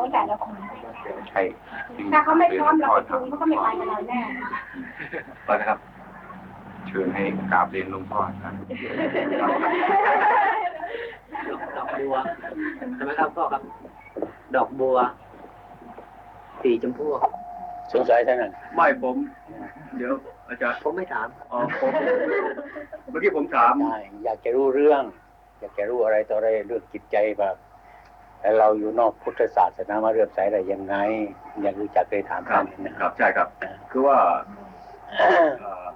ของแต่ละคนใช่ถ้าเขาไม่พร้อมเราไปจูงเขาก็ไม่ไปกับเราแน่ไปนะครับ เชิญให้กราบเรียนหลวงพ่อครับดอกบัวใช่ไหมครับพ่อครับ ดอกบัว สีชมพูสงสัยเท่านั้นไม่ผม เดี๋ยวอาจารย์ผมไม่ถามอ๋อผมเมื่อกี้ผมถามได้อยากจะรู้เรื่อง อยากจะรู้อะไรต่ออะไรเรื่องจิตใจแบบ แต่เราอยู่นอกพุทธศาสนามาเรื่อมใสอะไรยังไง อยากรู้จักเคยถามครัท่าบนนะคครัรับบใช่ครับ คือว่าเอ่อ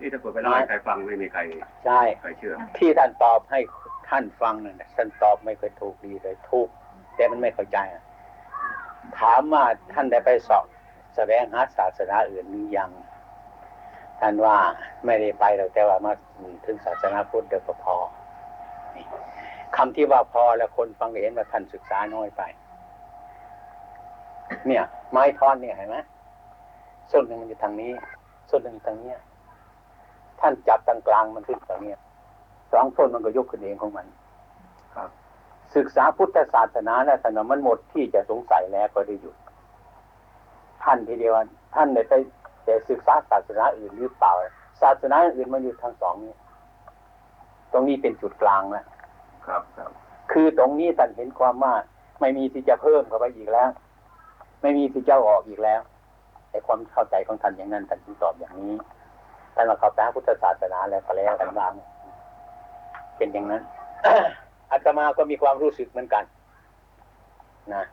นี่ถ้าเกิดไปเล่าให้ใครฟังไม่มีใครใช่ใครเชื่อ ที่ท่านตอบให้ท่านฟังนั่นน่ะท่านตอบไม่เคยถูกดีเลยถูกแต่มันไม่เข้าใจอะถามว่าท่านได้ไปสอบแสวงหาศาสนาอื่นหรือยัง ท่านว่าไม่ได้ไปหรอกแต่ว่ามาถึงศาสนาพุทธเดียวก็พอนี่ คำที่ว่าพอแล้วคนฟังเห็นว่าท่านศึกษาน้อยไป เนี่ย ไม้ท่อนเนี่ยเห็นไหมส้นหนึ่งมันอยู่ทางนี้ส้นหนึ่งอยู่ทางเนี้ยท่านจับตรงกลางมันขึ้นตรงเนี้ยสองส้นมันก็ยกขึ้นเองของมันครับ ศึกษาพุทธศาสนาแล้วท่านว่ามันหมดที่จะสงสัยแล้วก็ได้หยุดท่านทีเดียวท่านได้ไปแต่ศึกษาศาสนาอื่นหรือเปล่า ศาสนาอื่นมันอยู่ทางสองนี้ ตรงนี้เป็นจุดกลางแล้ว ครับครับ คือตรงนี้ท่านเห็นความว่าไม่มีที่จะเพิ่มเข้าไปอีกแล้ว ไม่มีที่จะอาออกอีกแล้วแต่ความเข้าใจของท่านอย่างนั้นท่านจึงตอบอย่างนี้ท่านมาเข้าใจพุทธศาสนาแล้วก็แล้วกันบ้างเป็นอย่างนั้นอาตมาก็มีความรู้สึกเหมือนกันนะ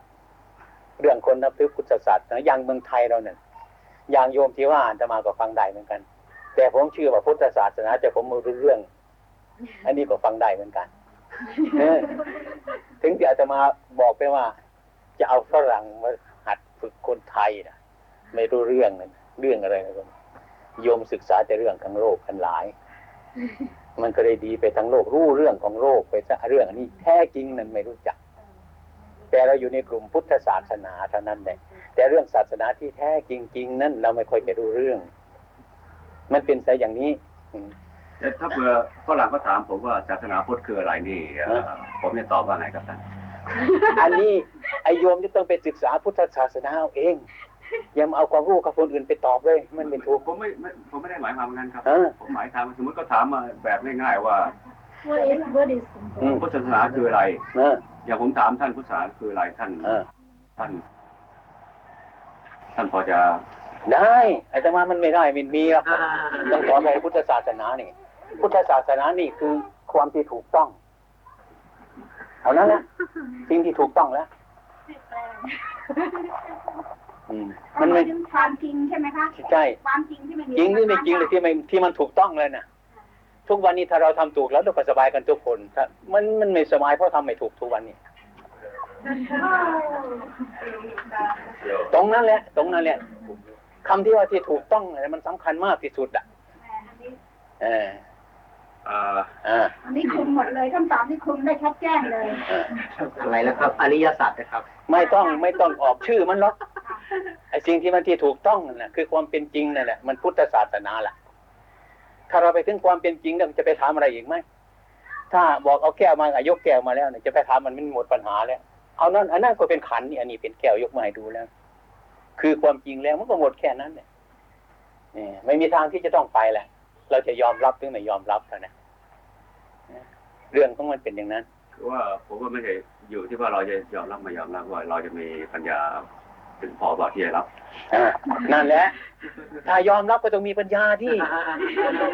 เรื่องคนนับถือพุทธศาสนาอย่างเมืองไทยเราเนี่ยอย่างโยมที่ว่าอาตมาก็ฟังได้เหมือนกัน แต่ผมเชื่อว่าพุทธศาสนาจะผมม่รู้เรื่อง อันนี้ก็ฟังได้เหมือนกัน ถึงที่อาตมาบอกไปว่า จะเอาฝรั่งมาหัดฝึกคนไทยนะไม่รู้เรื่องนั่นเรื่องอะไรนะโยมศึกษาแต่เรื่องทั้งโลกทั้งหลาย มันก็เลยดีไปทั้งโลกรู้เรื่องของโลกไปซะเรื่องอันนี้แท้จริงนั้นไม่รู้จัก แต่เราอยู่ในกลุ่มพุทธศาสนาเท่านั้นแหละแต่เรื่องศาสนาที่แท้จริง ๆ นั้นเราไม่ค่อยจะรู้เรื่อง มันเป็นซะอย่างนี้อื แต่ถ้าเผื่อฝรั่งก็ถามผมว่าศาสนาพุทธคืออะไรนี่เอ่อผมจะตอบว่าไงครับท่านอันนี้ไอโยมจะต้องไปศึกษาพุทธศาสนาเอาเองอย่ามาเอาความรู้กับคนอื่นไปตอบเลยมันไม่ถูก ผมไม่ไม่ผมไม่ได้หมายความอย่างนั้นครับเออ ผมหมายความว่าสมมติก็ถามมาแบบง่ายๆว่าว่าเอ็นว่าดิสอืมพุทธศาสนาคืออะไร เอออย่างผมถามท่านพุทธศาสนาคืออะไรท่านเออท่าน ท่านพอจะได้ไอ้แต่ว่ามันไม่ได้มันมีหรอกต้องขอไปพุทธศาสนานี่ พุทธศาสนานี่คือความที่ถูกต้องเอานั้นนะสิ่งที่ถูกต้องแล้วอืมมัมันนไม่ไม่ถึงความจริงใช่ไหมคะใช่ความจริงที่มันอยู่จริงหรือไม่จริงเลยที่ไม่ที่มันถูกต้องเลยนะทุกวันนี้ถ้าเราทำถูกแล้วเราก็สบายกันทุกคนถ้ามันมันไม่สบายเพราะทำไม่ถูกทุกวันนี้ ตรงนั้นแหละ ตรงนั้นแหละคำที่ว่าที่ถูกต้องอะไรมันสำคัญมากที่สุดอะ เออเอ่ออ่าอันนี้คุมหมดเลยคำตอบที่คุมได้ชัดแจ้งเลยเอออะไรแล้วครับ อริยสัจนะครับ ไม่ต้องไม่ต้องออกชื่อมันหรอกไอ้สิ่งที่มันที่ถูกต้องนั่นแหละคือความเป็นจริงนั่นแหละมันพุทธศาสนาแหละถ้าเราไปถึงความเป็นจริงแล้วมันจะไปถามอะไรอีกไหมถ้าบอกเอาแก้วมาอะยกแก้วมาแล้วเนี่ยจะไปถามมันมันหมดปัญหาแล้วเอานั่นอันนั้นก็เป็นขันนี่อันนี้เป็นแก้วยกมาให้ดูแล้ว คือความจริงแล้วมันก็หมดแค่นั้นเนี่ยนี่ไม่มีทางที่จะต้องไปแหละ เราจะยอมรับหรือไม่ยอมรับเท่านั้นเรื่องของมันเป็นอย่างนั้นคือว่าผมว่าไม่ใช่อยู่ที่ว่าเราจะยอมรับไม่ยอมรับว่าเราจะมีปัญญาถึงพอบอกที่จะรับอ่านั่นแหละ ถ้ายอมรับก็ต้องมีปัญญาที่อ่าถ้าเรา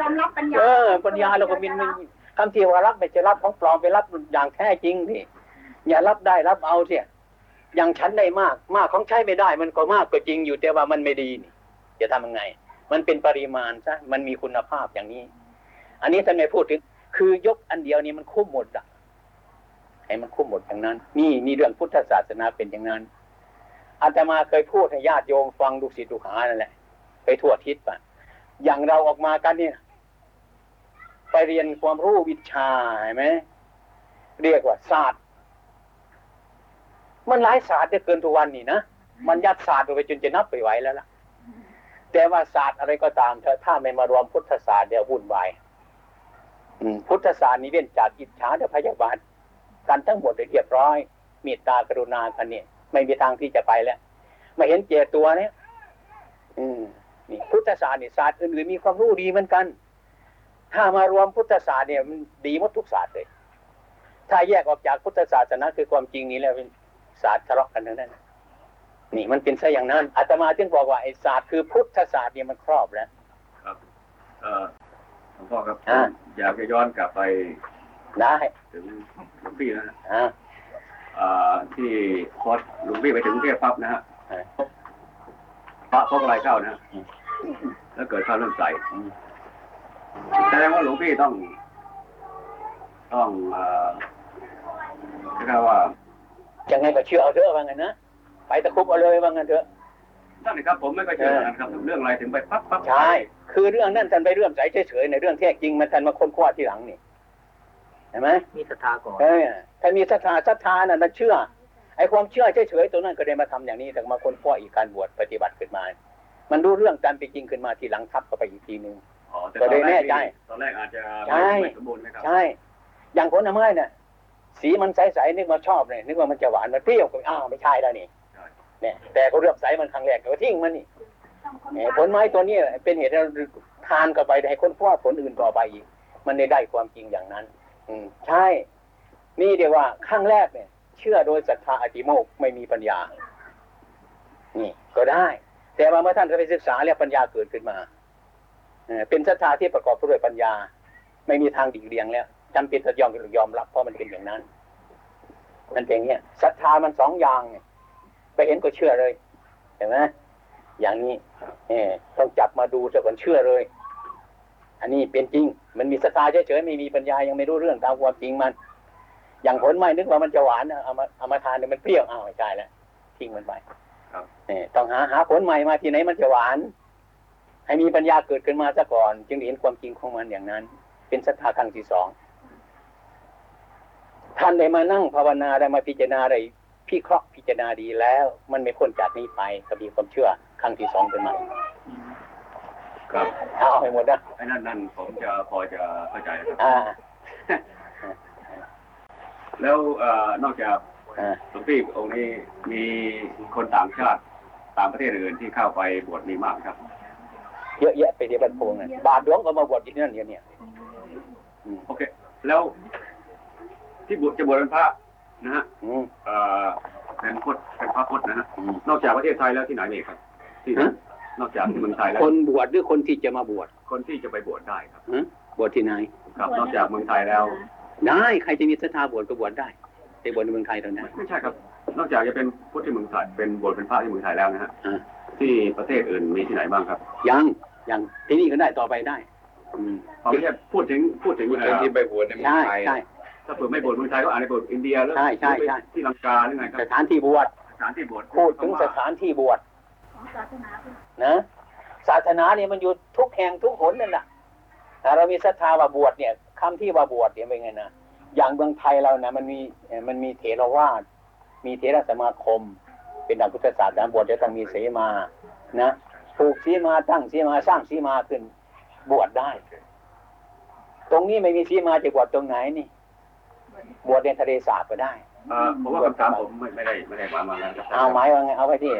ยอมรับปัญญาเออปัญญาเราก็มีมันคำที่ว่ารับไม่จะรับของปลอมไปรับอย่างแท้จริงนี่อย่ารับได้รับเอาเสียอย่างฉันได้มาก มากของใช้ไม่ได้ มันก็มากก็จริงอยู่แต่ว่ามันไม่ดีนี่จะทำยังไง มันเป็นปริมาณซะมันมีคุณภาพอย่างนี้ อันนี้ท่านไม่พูดถึง คือยกอันเดียวนี้มันคุ้มหมดอะให้มันคุ้มหมดอย่างนั้น นี่นี่เรื่องพุทธศาสนาเป็นอย่างนั้นอาตมาเคยพูดให้ญาติโยมฟังดูสิดูหานั่นแหละไปทั่วทิศปะอย่างเราออกมากันเนี่ย ไปเรียนความรู้วิชาเห็นไหมเรียกว่าศาสตร์ มันหลายศาสตร์เหลือเกินทุกวันนี่นะมันยัดศาสตร์ลงไปจนจะนับไปไหวแล้วล่ะ แต่ว่าศาสตร์อะไรก็ตามเถอะถ้าไม่มารวมพุทธศาสตร์เดี๋ยววุ่นวายอืมพุทธศาสตร์นี้เว้นจากอิจฉาและพยาบาทกันทั้งหมดเลยเรียบร้อยเมตตากรุณากันเนี่ยไม่มีทางที่จะไปแล้วมาเห็นเจตัวเนี่ย อืมนี่พุทธศาสตร์นี่ศาสตร์อื่นๆมีความรู้ดีเหมือนกัน ถ้ามารวมพุทธศาสตร์เนี่ยมันดีหมดทุกศาสตร์เลย ถ้าแยกออกจากพุทธศาสนาคือความจริงนี้แล้วเป็นศาสตร์ทะเลาะกันทั้งนั้น นี่มันเป็นซะอย่างนั้นอาตมาจึงบอกว่าไอ้ศาสตร์คือพุทธศาสตร์เนี่ยมันครอบแล้วครับเอ่อหลวงพ่อครับอ่าอยากจะย้อนกลับไปได้ถึงหลวงพี่นะฮะอ่าอ่าที่พอหลวงพี่ไปถึงกรุงเทพปั๊บนะฮะอ่าพระพกอะไรเข้านะฮะอืมแล้วเกิดเข้าเรื่องใสอืมแสดงว่าหลวงพี่ต้อง ต้องเอ่อเรียกว่ายังไงก็เชื่อเอาเถอะว่างั้นนะ ไปตะคุบเอาเลยว่างั้นเถอะนั่นเลยครับผมไม่ค่อยเชื่อเหมือนกันครับเรื่องอะไรถึงไปปั๊บปั๊บใช่คือเรื่องนั้นท่านไปเรื่อมใสเฉยๆในเรื่องแท้จริงมันท่านมาค้นคว้าทีหลังนี่เห็นไหมมีศรัทธาก่อนเออถ้ามีศรัทธาศรัทธานั่นมันเชื่อไอ้ความเชื่อเฉยๆตัวนั้นก็ได้มาทำอย่างนี้แต่มาค้นคว้าอีกการบวชปฏิบัติขึ้นมา มันรู้เรื่องตามเป็นจริงขึ้นมาทีหลังทับเข้าไปอีกทีหนึ่งอ๋อแต่ก็ตอนเลยแรแน่กใจตอนแรกอาจจะใช่ไม่สมบูรณ์นะครับใช่อย่างผลไม้เนี่ยสีมันใสๆนึกว่าชอบเลยนึกว่ามันจะหวานมันเปรี้ยวก็อ้าวไม่ใช่แล้วนี่ใช่ เนี่ย แต่ก็เลือกใสมันครั้งแรกก็ทิ้งมันนี่ต้องค้นเอ่อคว้าผลไม้ตัวนี้เป็นเหตุให้เราทานเข้าไปให้คนพวกผลอื่นต่อไปอีก มันได้ได้ความจริงอย่างนั้น อืมใช่ นี่เดียวว่าขั้งแรกเนี่ย เชื่อโดยศรัทธาอติโมกข์ไม่มีปัญญา นี่ก็ได้ แต่ว่าเมื่อท่านไปศึกษาแล้วปัญญาเกิดขึ้นมาเอ่อเป็นศรัทธาที่ประกอบด้วยปัญญา ไม่มีทางดีกเลียงแล้วจำเป็นจะยอมยอมรับเพราะมันเป็นอย่างนั้น มันเป็นอย่างเงี้ยศรัทธามันสองอย่างไง ไปเห็นก็เชื่อเลย เห็นไหมอย่างนี้เออต้องจับมาดูซะก่อนเชื่อเลย อันนี้เป็นจริง มันมีศรัทธาเฉยๆไม่มีปัญญายังไม่รู้เรื่องตามความจริงมัน อย่างผลไม้นึกว่ามันจะหวานนะเอามาเอามาทานเนี่ยมันเปรี้ยวอ้าวไม่ใช่แล้วทิ้งมันไปครับเออต้องหาหาผลใหม่มาที่ไหนมันจะหวาน ให้มีปัญญาเกิดขึ้นมาซะก่อน จึงเห็นความจริงของมันอย่างนั้น เป็นศรัทธาครั้งที่สองท่านได้มานั่งภาวนาได้มาพิจารณาได้ พิเคราะห์พิจารณาดีแล้ว มันไม่พ้นจากนี้ไปก็มีความเชื่อครั้งที่สองเป็นใหม่ครับเอาให้หมดนะไอ้นั่นนั่นผมจะพอจะเข้าใจครับอ่าแล้วเอ่อนอกจากอ่าหลวงพี่องค์นี้มีคนต่างชาติต่างประเทศอื่นที่เข้าไปบวชมีมากไหมครับ เยอะแยะไปที่บ้านโพงนั่นบาทหลวงก็มาบวชที่นั่นเดี๋ยวเนี่ยอืมโอเค แล้วที่บวชจะบวชเป็นพระ นะฮะอืมเอ่อเป็นพุทธเป็นพระพุทธนะฮะอืมนอกจากประเทศไทยแล้วที่ไหนอีกครับ ที่ฮะนอกจากที่เมืองไทยแล้ว คนบวชหรือคนที่จะมาบวช คนที่จะไปบวชได้ครับฮะบวชที่ไหน ครับ นอกจากเมืองไทยแล้ว ได้ใครจะมีศรัทธาบวชก็บวชได้ไปบวชในเมืองไทยตรงนั้นไม่ใช่ครับ นอกจากจะเป็นพุทธที่เมืองไทยเป็นบวชเป็นพระที่เมืองไทยแล้วนะฮะอ่าที่ประเทศอื่นมีที่ไหนบ้างครับ ยังยังที่นี่ก็ได้ต่อไปได้อืมเอาไม่ใช่พูดถึงพูดถึงพูดเอ่ถึงอที่ไปบวชในเมืองใช่ไทยใช่ ถ้าเผื่อไม่บวชเมืองไทยก็อาจจะบวชอินเดียหรือใช่ใช่ใช่ ที่ลังกาหรือไงครัสบถานที่บวชสถานที่บวชพูดถึงสถานที่บวชของศาสนาคือนะศาสนาเนี่ยมันอยู่ทุกแห่งทุกหนนั่นแหละแต่เรามีศรัทธาว่าบวชเนี่ยคำที่ว่าบวชเนี่ยเป็นไงนะอย่างเมืองไทยเรานะมันมีเอ่อมันมีเถรวาทมีเถรสมาคม เป็นดังพุทธศาสนาบวชจะต้องมีเสมานะปลูกสีมาตั้งสีมาสร้างสีมาขึ้นบวชได้ ตรงนี้ไม่มีสีมาจะบวชตรงไหนนี่ บวชในทะเลสาบก็ได้เอ่อผมว่าคำถามผมไม่ไม่ได้ไม่ได้หมายมาแล้วครับเอาไม้ว่าไงเอาไว้ที่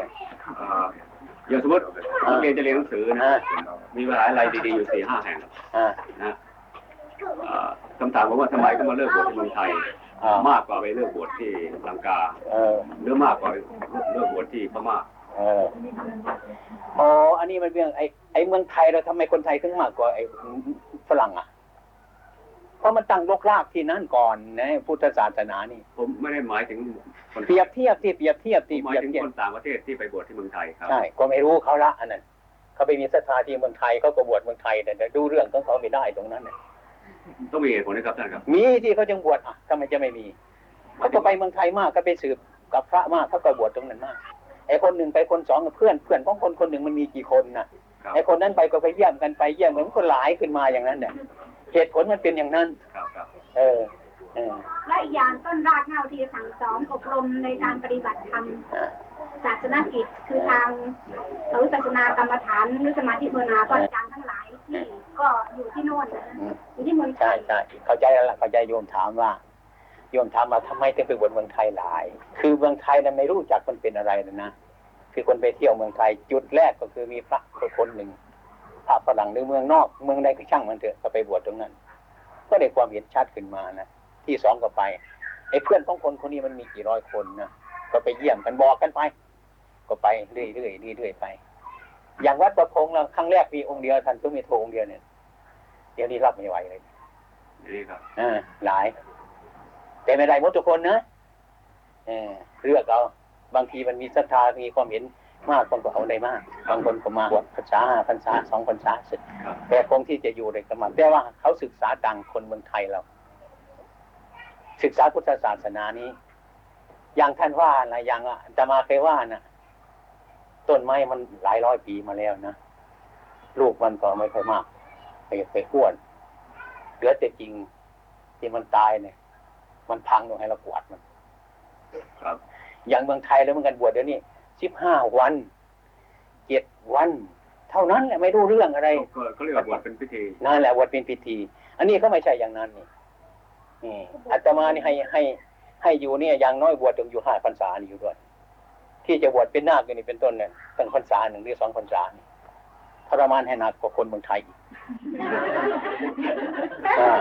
เอ่ออย่างสมมตินักเรียนจะเรียนหนังสือนะอ่ามีมหาลัยดีๆอยู่สี่ห้าแห่งอ่านะเอ่อคำถามผมว่าทำไมก็มาเลิกบวชที่เมืองไทยอ่ามากกว่าไปเลิกบวชที่ลังกาเออหรือมากกว่าเลิกบวชที่พม่าเอออ๋ออันนี้มันเรื่องไอ้ไอ้เมืองไทยเราทำไมคนไทยถึงมากกว่าไอ้ฝรั่งอะ เพราะมันตั้งรกรากที่นั่นก่อนนะพุทธศาสนานี่ ผมไม่ได้หมายถึงคนเปรียบเทียบที่เปรียบเทียบผที่มหเปมายรียบถึงเทียบคนต่างประเทศที่ไปบวชที่เมืองไทยครับใช่ก็ไม่รู้เขาละอันนั้นเขาไปมีศรัทธาที่เมืองไทยเขาก็บวชเมืองไทยแต่ดูเรื่องของเขาไม่ได้ตรงนั้นน่ะต้องมีเหตุผลนะครับท่านครับ มีที่เขาจึงบวชอะทำไมจะไม่มีเขาก็ไปเมืองไทยมากก็ไปสืบกับพระมากเขาก็บวชตรงนั้นมากไอ้คนหนึ่งไปคนสองกับเพื่อนเพื่อนของคนคนหนึ่งมันมีกี่คนน่ะครับไอ้คนนั้นไปก็ไปเยี่ยมกันไปเยี่ยมเหมือนคนหลายขึ้นมาอย่างนั้นเนี่ย เหตุผลมันเป็นอย่างนั้น ครับครับเออเออและอีกอย่างต้นรากเหง้าที่จะสั่งสอนอบรมในการปฏิบัติธรรมอ่าศาสนกิจคือทางหรือศาสนากรรมฐานหรือสมาธิภาวนาก็อาจารย์ทั้งหลายที่ก็อยู่ที่โน่นนะอืมอยู่ที่เมืองไทใช่ยใช่เข้าใจแล้วล่ะเข้าใจโยมถามว่าโยมถามมาทำไมถึงไปบวชเมืองไทยหลาย คือเมืองไทยนั้นไม่รู้จักมันเป็นอะไรนะนะคือคนไปเที่ยวเมืองไทยจุดแรกก็คือมีพระคนหนึ่งพ ระฝรั่งหรือเมืองนอก เมืองใดก็ช่างมันเถอะก็ไปบวชตรงนั้น ก็ได้ความเห็นชัดขึ้นมานะที่สองก็ไปไอ้เพื่อนของคนคนนี้มันมีกี่ร้อยคนนะก็ไปเยี่ยมกันบอกกันไป ก็ไปเรื่อยๆเรื่อยๆไป อย่างวัดประพงษ์เราครั้งแรกมีองค์เดียวท่านสุเมโทองค์เดียวเนี่ยเดี๋ยวนี้รับไม่ไหวเลยนี่ครับอ่าหลาย แต่ไม่ได้หมดทุกคนนะเออเลือกเอาบางทีมันมีศรัทธามีความเห็น มากคนก็เอาได้มากบางคนก็มาบวชพรรษาห้าพรรษาสองพรรษาเสร็จครับแต่คงที่จะอยู่ในกรรมแต่ว่าเขาศึกษาดังคนเมืองไทยเรา ศึกษาพุทธศาสนานี้ อย่างท่านว่านะอย่างอาตมาเคยว่านะต้นไม้มันหลายร้อยปีมาแล้วนะลูกมันก็ไม่ค่อยมากไปไปอ้วนเหลือแต่จริงที่มันตายเนี่ย มันพังลงให้เรากวาดมัน ครับ อย่างเมืองไทยแล้วเหมือนกันบวชเดี๋ยวนี้ สิบห้าวันเจ็ดวัน เท่านั้นแหละไม่รู้เรื่องอะไรก็เขาเรียกว่าบวชเป็นพิธีนั่นแหละบวชเป็นพิธี อันนี้ก็ไม่ใช่อย่างนั้นนี่นี่อาตมานี่ให้ให้ให้อยู่เนี่ยอย่างน้อยบวชถึงอยู่ห้าพรรษานี่อยู่ด้วย ที่จะบวชเป็นนาคนี่เป็นต้นเนี่ยตั้งพรรษาหนึ่งหรือสองพรรษานี่ทรมานให้หนักกว่าคนเมืองไทยอีกอ่า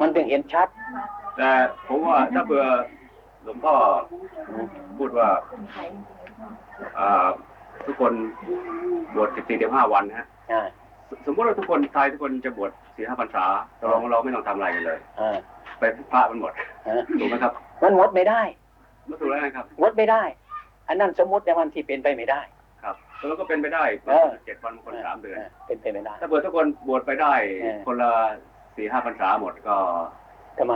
มันถึงเห็นชัด แต่ผมว่าถ้าเผื่อหลวงพ่อพูดว่าอ่า ทุกคนบวชสิบสี่เดือนห้าวันนะฮะอ่าสสมมติว่าทุกคนไทยทุกคนจะบวชสี่ห้าพรรษาเราเราไม่ต้องทำอะไรกันเลยอ่าไปพระมันหมดอ่าถูกไหมครับ มันงดไม่ได้ไม่ถูกแล้วนะครับงดไม่ได้ อันนั้นสมมติในวันที่เป็นไปไม่ได้ ครับแล้วก็เป็นไปได้เออเจ็ดวันคนสามเดือนเป็นไปไม่ได้ ถ้าเผื่อทุกคนบวชไปได้เออคนละสี่ห้าพรรษาหมดก็ทำไม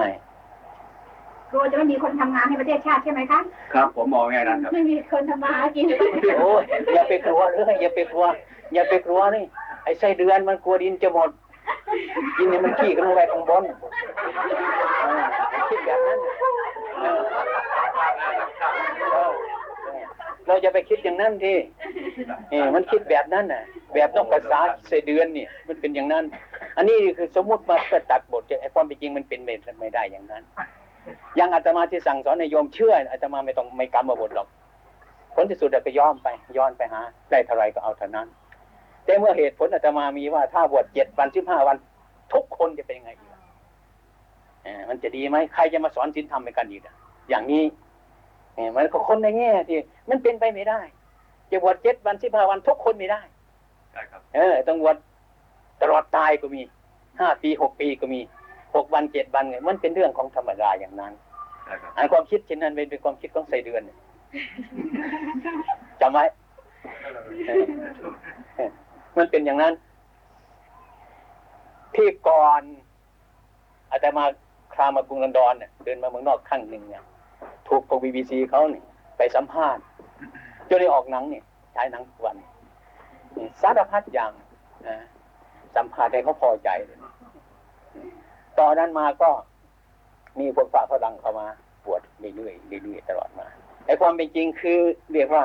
กลัวจะไม่มีคนทำงานให้ประเทศชาติใช่ไหมคะครับ ผมมองแง่นั้นครับไม่มีคนทำมาหากินโอ้ยอย่าไปกลัวเลยอย่าไปกลัว อย่าไปกลัวนี่ไอ้ไส้เดือนมันกลัวดินจะหมดกินเนี่ยมันขี้กันลงไปข้างบนเออคิดแบบนั้นเออเออเราจะไปคิดอย่างนั้นทีเออมันคิดแบบนั้นน่ะ แบบต้องภาษาไส้เดือนเนี่ย มันเป็นอย่างนั้น อันนี้คือสมมุติมาเพื่อตัดบทไอ้ความเป็นจริงมันเป็นไม่ได้อย่างนั้นอ ย่างอาตมาที่สั่งสอนในโยมเชื่ออาตมาไม่ต้องไม่กรรมบทหรอกผลที่สุดเราก็ย้อมไปย้อนไปหาได้เท่าไรก็เอาเท่านั้น แต่เมื่อเหตุผลอาตมามีว่าถ้าบวชเจ็ดวันสิบห้าวัน ทุกคนจะเป็นยังไงอีกล่ะเออมันจะดีไหมใครจะมาสอนศีลธรรมในกันอีกอะอย่างนี้เออมันก็คนในแง่ที่มันเป็นไปไม่ได้ จะบวชเจ็ดวันสิบห้าวันทุกคนไม่ได้ใช่ครับ เออต้องบวชตลอดตายก็มีห้าปีหกปีก็มี หกวันเจ็ดวันไงมันเป็นเรื่องของธรรมดาอย่างนั้นใช่ครับอันความคิดเช่นนั้นเป็นความคิดของไส้เดือนเนี่ยจำไว้เออเออมันเป็นอย่างนั้น ที่ก่อนอาจจะมาครามากรุงลอนดอนเนี่ยเดินมาเมืองนอกครั้งหนึ่งเนี่ยถูกพวกบีบีซีเขาเนี่ยไปสัมภาษณ์จนได้ออกหนังเนี่ยใช้หนังทุกวันนี่สารพัดอย่างนะสัมภาษณ์ให้เขาพอใจเลย ตอนนั้นมาก็มีพวกฝ่าฝรั่งเข้ามาบวชเรื่อยๆเรื่อยๆตลอดมาไอ้ความเป็นจริงคือเรียกว่า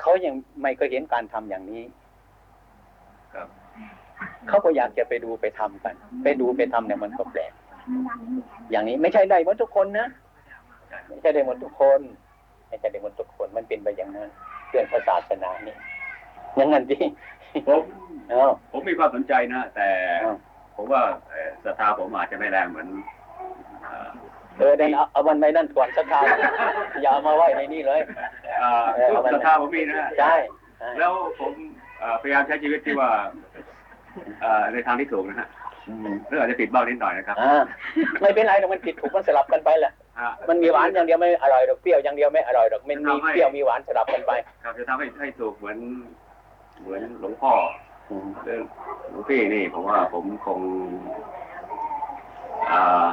เขายังไม่เคยเห็นการทำอย่างนี้ครับเขาก็อยากจะไปดูไปทำกัน ไปดูไปทำเนี่ยมันก็แปลกอย่างนี้ไม่ใช่ได้หมดทุกคนนะไม่ใช่ได้หมดทุกคนไม่ใช่ได้หมดทุกคนมันเป็นไปอย่างนั้นเรื่องศาสนานี่อย่างนั้นดิผมเอ้าผมมีความสนใจนะ แต่เอ้า ผมว่าเอ่อศรัทธาผมอาจจะไม่แรงเหมือนเอ่อเออเดินเอาเอามันไปนั่นก่อนสักคราวอย่าเอามาไว้ในนี่เลยเอ่อเออเอามันศรัทธาผมมีนะใช่ใช่แล้วผมเอ่อพยายามใช้ชีวิตที่ว่าเอ่อในทางที่ถูกนะฮะอืมหรืออาจจะติดบ้างนิดหน่อยนะครับอ่าไม่เป็นไรหรอกมันผิดถูกมันสลับกันไปแหละฮะมันมีหวานอย่างเดียวไม่อร่อยหรอกเปรี้ยวอย่างเดียวไม่อร่อยหรอกมันมีเปรี้ยวมีหวานสลับกันไป ครับจะทำให้ให้ถูกเหมือน เหมือนหลวงพ่ออืม เรื่องหลวงพี่นี่ผมว่าผมคงอ่า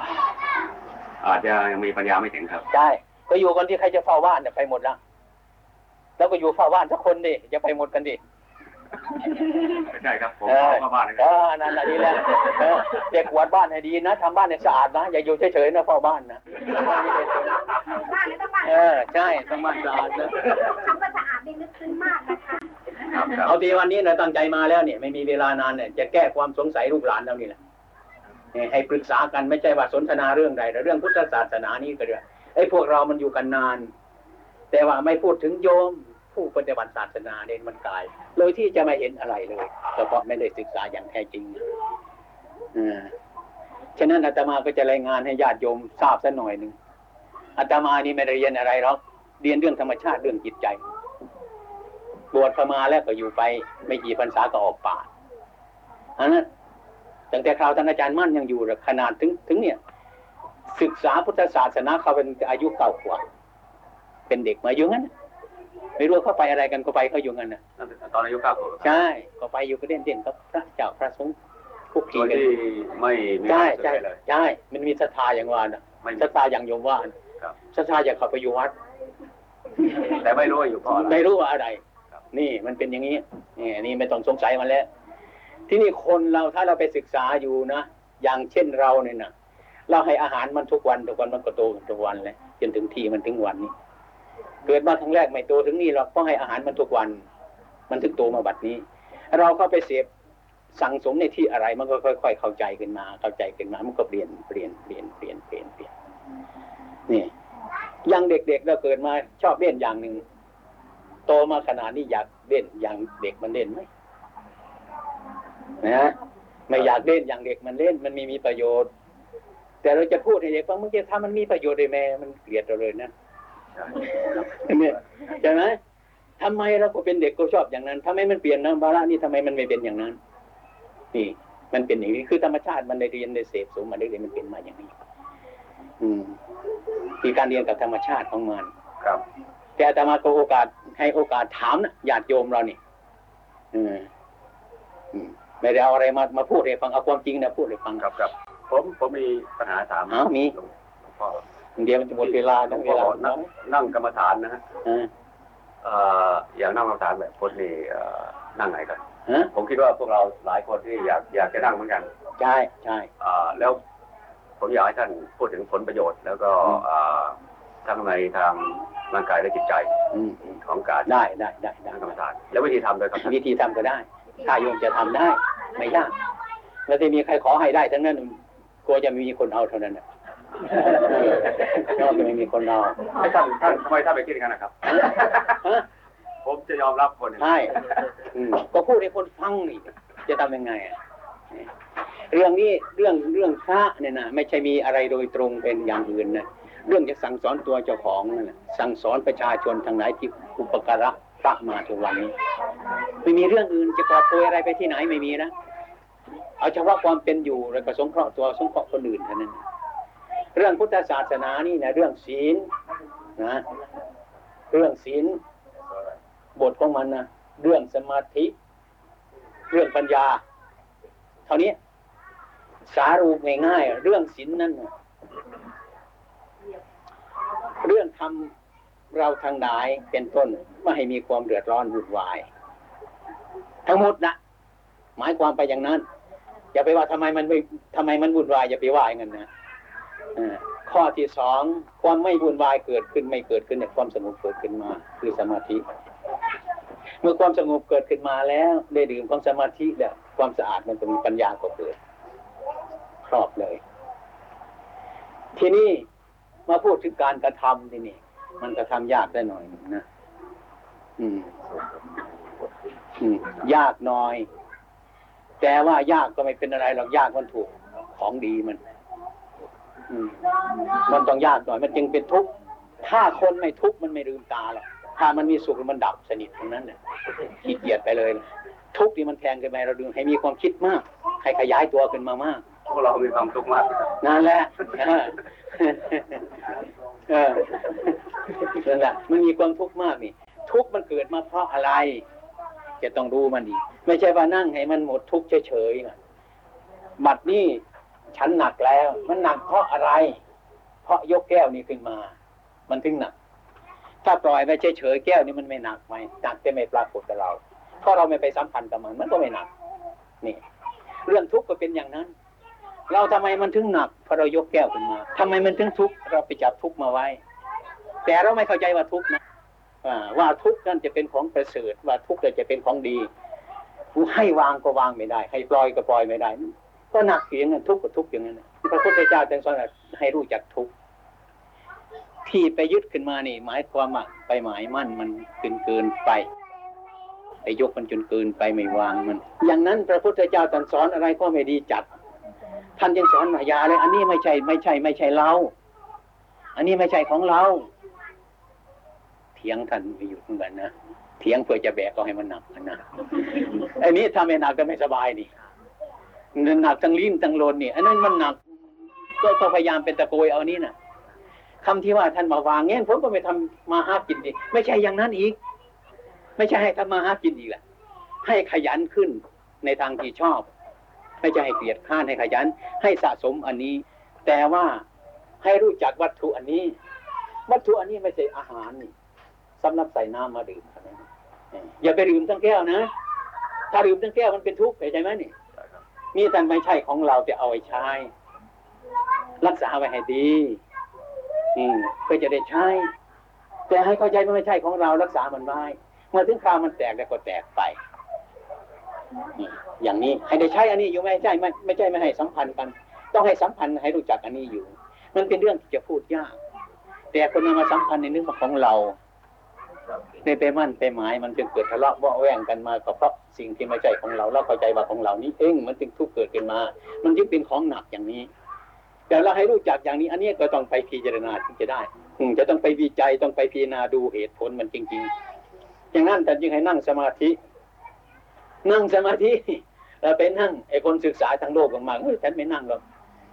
อาจจะยังมีปัญญาไม่ถึงครับ ใช่ก็อยู่กันที่ใครจะเฝ้าบ้านเนี่ยไปหมดละแล้วก็อยู่เฝ้าบ้านสักคนดิจะไปหมดกันดิ ไม่ใช่ครับผมเออขอเข้าบ้านนะคเอรับอนั่นน่ะดีแล้วเออเด็กกวาดบ้านให้ดีนะทำบ้านให้สะอาดนะอย่าอยู่เฉยๆนะเฝ้าบ้านนะบ้านแล้วต้องบ้านเออใช่ต้องบ้านสะอาดนะคำว่าสะอาดนี่นึกซึ้งมากนะคะครับครับเอาทีวันนี้นะตั้งใจมาแล้วเนี่ยไม่มีเวลานานเนี่ยจะแก้ความสงสัยลูกหลานแล้วนี่แหละเนี่ยให้ปรึกษากันไม่ใช่ว่าสนทนาเรื่องใดแต่เรื่องพุทธศาสนานี่ก็เรื่องไอ้พวกเรามันอยู่กันนาน แต่ว่าไม่พูดถึงโยม ผู้ปฏิบัติศาสนาเด่นมันกาย เลยที่จะไม่เห็นอะไรเลยก็เพราะไม่ได้ศึกษาอย่างแท้จริงอ่าฉะนั้นอาตมาก็จะรายงานให้ญาติโยมทราบสักหน่อยหนึ่งอาตมานี่ไม่ได้เรียนอะไรหรอกเรียนเรื่องธรรมชาติเรื่องจิตใจบวชเข้ามาแล้วก็อยู่ไป ไม่กี่พรรษาก็ออกป่าอันนั้นตั้งแต่คราวท่านอาจารย์มั่นยังอยู่เลยขนาดถึงถึงเนี่ย ศึกษาพุทธศาสนาเขาเป็นอายุเก่ากว่า เป็นเด็กมาอยู่งั้นนะ ไม่รู้เขาไปอะไรกันก็ไปเขาอยู่งั้นนะตอนอายุเก้าขวบใช่ก็ไปอยู่ก็เด่นเด่นกับพระเจ้าพระสงฆ์คุกโดคียกันที่ไม่มีใช่ความสุขใช่เลยใช่มันมีศรัทธาอย่างว่านะไม่มีศรัทธาอย่างโยมว่านะครับศรัทธาอยากเข้าไปอยู่วัด แต่ไม่รู้ว่าอยู่เพราะอะไรไม่รู้ว่าอะไรครับนี่มันเป็นอย่างนี้นี่นี่ไม่ต้องสงสัยมันแล้ว ที่นี่คนเราถ้าเราไปศึกษาอยู่นะอย่างเช่นเราเนี่ยนะเราให้อาหารมันทุกวันทุกวันมันก็โตทุกวันเลยจนถึงที่มันถึงวันนี้ เกิดมาครั้งแรกไม่โตถึงนี่เราก็ให้อาหารมันทุกวัน มันถึงโตมาบัดนี้ เราเข้าไปเสพสั่งสมในที่อะไรมันก็ค่อย ๆ เข้าใจขึ้นมา เข้าใจขึ้นมามันก็เปลี่ยนเปลี่ยนเปลี่ยนเปลี่ยนเปลี่ยนเปลี่ยนนี่ยังเด็กๆเราเกิดมาชอบเล่นอย่างหนึ่งโตมาขนาดนี้อยากเล่นอย่างเด็กมันเล่นไหมนะไม่อยากเล่นอย่างเด็กมันเล่นมันมีมีประโยชน์ แต่เราจะพูดให้เด็กฟังเมื่อกี้ถ้ามันมีประโยชน์เลยแม่มันเกลียดเราเลยนะ เนี่ยใช่ไหมทำไมเราก็เป็นเด็กก็ชอบอย่างนั้นทำไมมันเปลี่ยนนะบาระนี่ทำไมมันไม่เป็นอย่างนั้น นี่ มันเป็นอย่างนี้คือธรรมชาติมันได้เรียนได้เสพสมมาได้เรียนมันเป็นมาอย่างนี้ อืมคือการเรียนกับธรรมชาติของมันครับ แต่อาตมาก็โอกาสให้โอกาสถามนะญาติโยมเรานี่อืมอืมไม่ได้เอาอะไรมามาพูดให้ฟังเอาความจริงนะพูดให้ฟังครับครับ ผมผมมีปัญหาถามอ้าวมีหลวงพ่อ เดี๋ยวมันจะหมดเวลาหลต้วองงพ่เวอลานั่งนั่งกรรมฐานนะฮะอ่าเอ่ออย่างนั่งกรรมฐานแบบคนนี่เอ่อนั่งไงกันฮะผมคิดว่าพวกเราหลายคนที่อยากอยากจะนั่งเหมือนกัน ใช่ใช่อ่าแล้วผมอยากให้ท่านพูดถึงผลประโยชน์ แล้วก็อืมอ่าทั้งในทางร่างกายและจิตใจอืมอืมของการได้ได้ได้ได้นั่งกรรมฐาน แล้ววิธีทำด้วยครับท่านวิธีทำก็ได้ ถ้าโยมจะทำได้ ไม่ยากแล้วที่มีใครขอให้ได้ทั้งนั้นกลัวจะไม่มีคนเอาเท่านั้นน่ะ ก็จะไม่มีคนเอาให้ท่านท่านทำไมท่านไปคิดอย่างนั้นนะครับฮะผมจะยอมรับคนหนึ่งใช่อืมก็พูดให้คนฟังนี่จะทำยังไงอะเรื่องนี้เรื่องเรื่องพระเนี่ยนะไม่ใช่มีอะไรโดยตรงเป็นอย่างอื่นนะเรื่องจะสั่งสอนตัวเจ้าของนั่นนะสั่งสอนประชาชนทางไหนที่อุปการะพระมาทุกวันนี้ ไม่มีเรื่องอื่นจะกอบโกยอะไรไปที่ไหนไม่มีนะเอาเฉพาะความเป็นอยู่แล้วก็สงเคราะห์ตัวสงเคราะห์คนอื่นเท่านั้น เรื่องพุทธศาสนานี่นะเรื่องศีลนะเรื่องศีลบทของมันนะเรื่องสมาธิ เรื่องปัญญา เท่านี้สารูปง่ายๆเรื่องศีลนั่นนะเรื่องทำเราทางหลายเป็นต้นไม่ให้มีความเดือดร้อนวุ่นวาย ทั้งหมดนะหมายความไปอย่างนั้น อย่าไปว่าทำไมมันไม่ทำไมมันวุ่นวายอย่าไปว่าอย่างนั้นนะ ข้อที่สองความไม่วุ่นวายเกิดขึ้นไม่เกิดขึ้นเนี่ยความสงบเกิดขึ้นมา คือสมาธิ เมื่อความสงบเกิดขึ้นมาแล้วได้ดื่มของสมาธิแล้วความสะอาดมันก็มีปัญญาก็เกิด ครอบเลย ทีนี้มาพูดถึงการกระทำทีนี่ มันกระทำยากได้หน่อยนะอืมอืมยากหน่อย แต่ว่ายากก็ไม่เป็นอะไรหรอกยากมันถูกของดีมันอื มมันต้องยากหน่อยมันจึงเป็นทุกข์ถ้าคนไม่ทุกข์มันไม่ลืมตาหรอกถ้ามันมีสุขมันดับสนิทตรงนั้นเนี่ยขี้เกียจไปเลย ทุกข์นี่มันแทงขึ้นไปเราดึงให้มีความคิดมาก ให้ขยายตัวขึ้นมามากพวกเรามีความทุกข์มากนั่นแหละเออเออนั่นแหละมันมีความทุกข์มากนี่ ทุกข์มันเกิดมาเพราะอะไร จะต้องรู้มันดี ไม่ใช่ว่านั่งให้มันหมดทุกข์เฉยๆนะบัดนี้ ฉันหนักแล้ว มันหนักเพราะอะไร เพราะยกแก้วนี้ขึ้นมา มันถึงหนัก ถ้าปล่อยไปเฉยๆแก้วนี้มันไม่หนักไหมหนักแต่ไม่ปรากฏกับเราเพราะเราไม่ไปสัมพันธ์กับมัน มันก็ไม่หนัก นี่ เรื่องทุกข์ก็เป็นอย่างนั้น เราทำไมมันถึงหนักเพราะเรายกแก้วขึ้นมาทำไมมันถึงทุกข์เราไปจับทุกข์มาไว้ แต่เราไม่เข้าใจว่าทุกข์นะว่าทุกข์นั่นจะเป็นของประเสริฐว่าทุกข์นั่นจะเป็นของดีให้วางก็วางไม่ได้ ให้ปล่อยก็ปล่อยไม่ได้ ก็หนักเสียงทุกข์ก็ทุกข์อย่างนั้นพระพุทธเจ้าจึงสอนให้รู้จักทุกข์ที่ไปยึดขึ้นมานี่ หมายความว่าไปหมายมั่นมันเกินเกินไปไปยกมันจนเกินไปไม่วางมัน อย่างนั้นพระพุทธเจ้าตรัสสอนอะไรก็ไม่ดีจัด ท่านยังสอนมายาเลย อันนี้ไม่ใช่ไม่ใช่ ไม่ใช่เรา อันนี้ไม่ใช่ของเรา เถียงท่านไม่หยุดเหมือนกันนะ เถียงเพื่อจะแบกก็ให้มันหนักนะ อันนี้ถ้าไม่หนักก็ไม่สบายนี่ หนักทั้งลิ้นทั้งโลนนี่อันนั้นมันหนักก็พยายามเป็นตะโกยเอานี่นะคำที่ว่าท่านมาวางเงี้ยผมก็ไม่ทำมาหากินดิไม่ใช่อย่างนั้นอีก ไม่ใช่ให้ทำมาหากินอีกแหละให้ขยันขึ้นในทางที่ชอบ ไม่ใช่ให้เกลียดข้านให้ขยัน ให้สะสมอันนี้ แต่ว่าให้รู้จักวัตถุอันนี้ วัตถุอันนี้ไม่ใช่อาหารนี่สำหรับใส่น้ำมาดื่มอย่าไปดื่มทั้งแก้วนะ ถ้าดื่มทั้งแก้วมันเป็นทุกข์เข้าใจไหมนี่ นี่ท่านไม่ใช่ของเราจะเอาไว้ใช้ รักษาไว้ให้ดี อืมเพื่อจะได้ใช้ แต่ให้เข้าใจว่าไม่ใช่ของเรารักษามันไว้เมื่อถึงคราวมันแตกแล้วก็แตกไปอย่างนี้ให้ได้ใช้อันนี้อยู่ไม่ใช่ไม่ไม่ใช่ไม่ให้สัมพันธ์กัน ต้องให้สัมพันธ์ให้รู้จักอันนี้อยู่ มันเป็นเรื่องที่จะพูดยาก แต่คนนำมาสัมพันธ์ในนึกว่าของเรา ในไปมั่นไปหมายมันจึงเกิดทะเลาะเบาะแวงกันมาก็เพราะสิ่งที่ไม่ใช่ของเราเราเข้าใจว่าของเรานี้เองมันจึงทุกข์เกิดขึ้นมา มันจึงเป็นของหนักอย่างนี้ แต่เราให้รู้จักอย่างนี้ อันนี้ก็ต้องไปพิจารณาถึงจะได้อืจะต้องไปวิจัยต้องไปพิจารณาดูเหตุผลมันจริง ๆ อย่างนั้นแต่จึงให้นั่งสมาธิ นั่งสมาธิแล้วไปนั่งไอ้คนศึกษาทางโลกมากๆเฮ้ยฉันไม่นั่งหรอก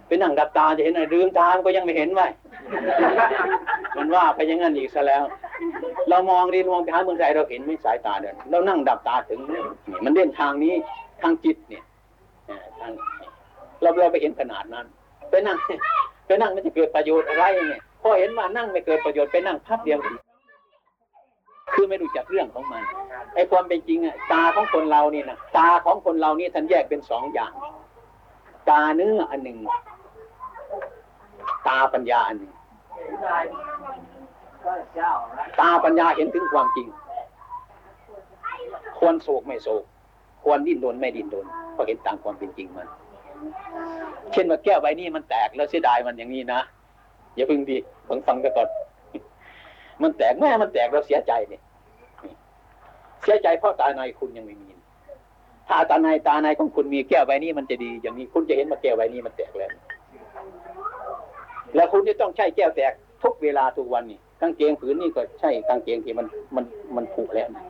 ไปนั่งดับตาจะเห็นอะไรลืมตามันก็ยังไม่เห็นไว้มันว่าไปอยังงั้นอีกซะแล้ว เรามองดีมองไปหาเมืองไทยเราเห็นไม่สายตาเดินเรานั่งดับตาถึงนี่มันเด่นทางนี้ทางจิตเนี่ยเอ่อทางเราเราไปเห็นขนาดนั้น ไปนั่งไปนั่งมันจะเกิดประโยชน์อะไรเนี่ยพอเห็นว่านั่งไม่เกิดประโยชน์ไปนั่งพับเดียวคือไม่รู้จักเรื่องของมันไอ้ความเป็นจริงอะตาของคนเรานี่นะตาของคนเรานี่ท่านแยกเป็นสองอย่าง ตาเนื้ออันหนึ่ง ตาปัญญาอันนึ่งตาปัญญาเห็นถึงความจริง ควรโศกไม่โศก ควรดิ้นรนไม่ดิ้นรนเพราะเห็นตามความเป็นจริงมัน เช่นว่าแก้วใบนี้มันแตกแล้วเสียดายมันอย่างนี้นะอย่าเพึ่งดีฟังฟังกันก่อนมันแตกแม่มันแตกเราเสียใจเนี่ยเสียใจเพราะตาในคุณยังไม่มี ถ้าตาในตาในของคุณมีแก้วใบนี้มันจะดี อย่างนี้คุณจะเห็นว่าแก้วใบนี้มันแตกแล้ว แล้วคุณจะต้องใช้แก้วแตกทุกเวลาทุกวันนี่กางเกงผืนนี่ก็ใช่กางเกงที่มันมันมันผุแล้วนะ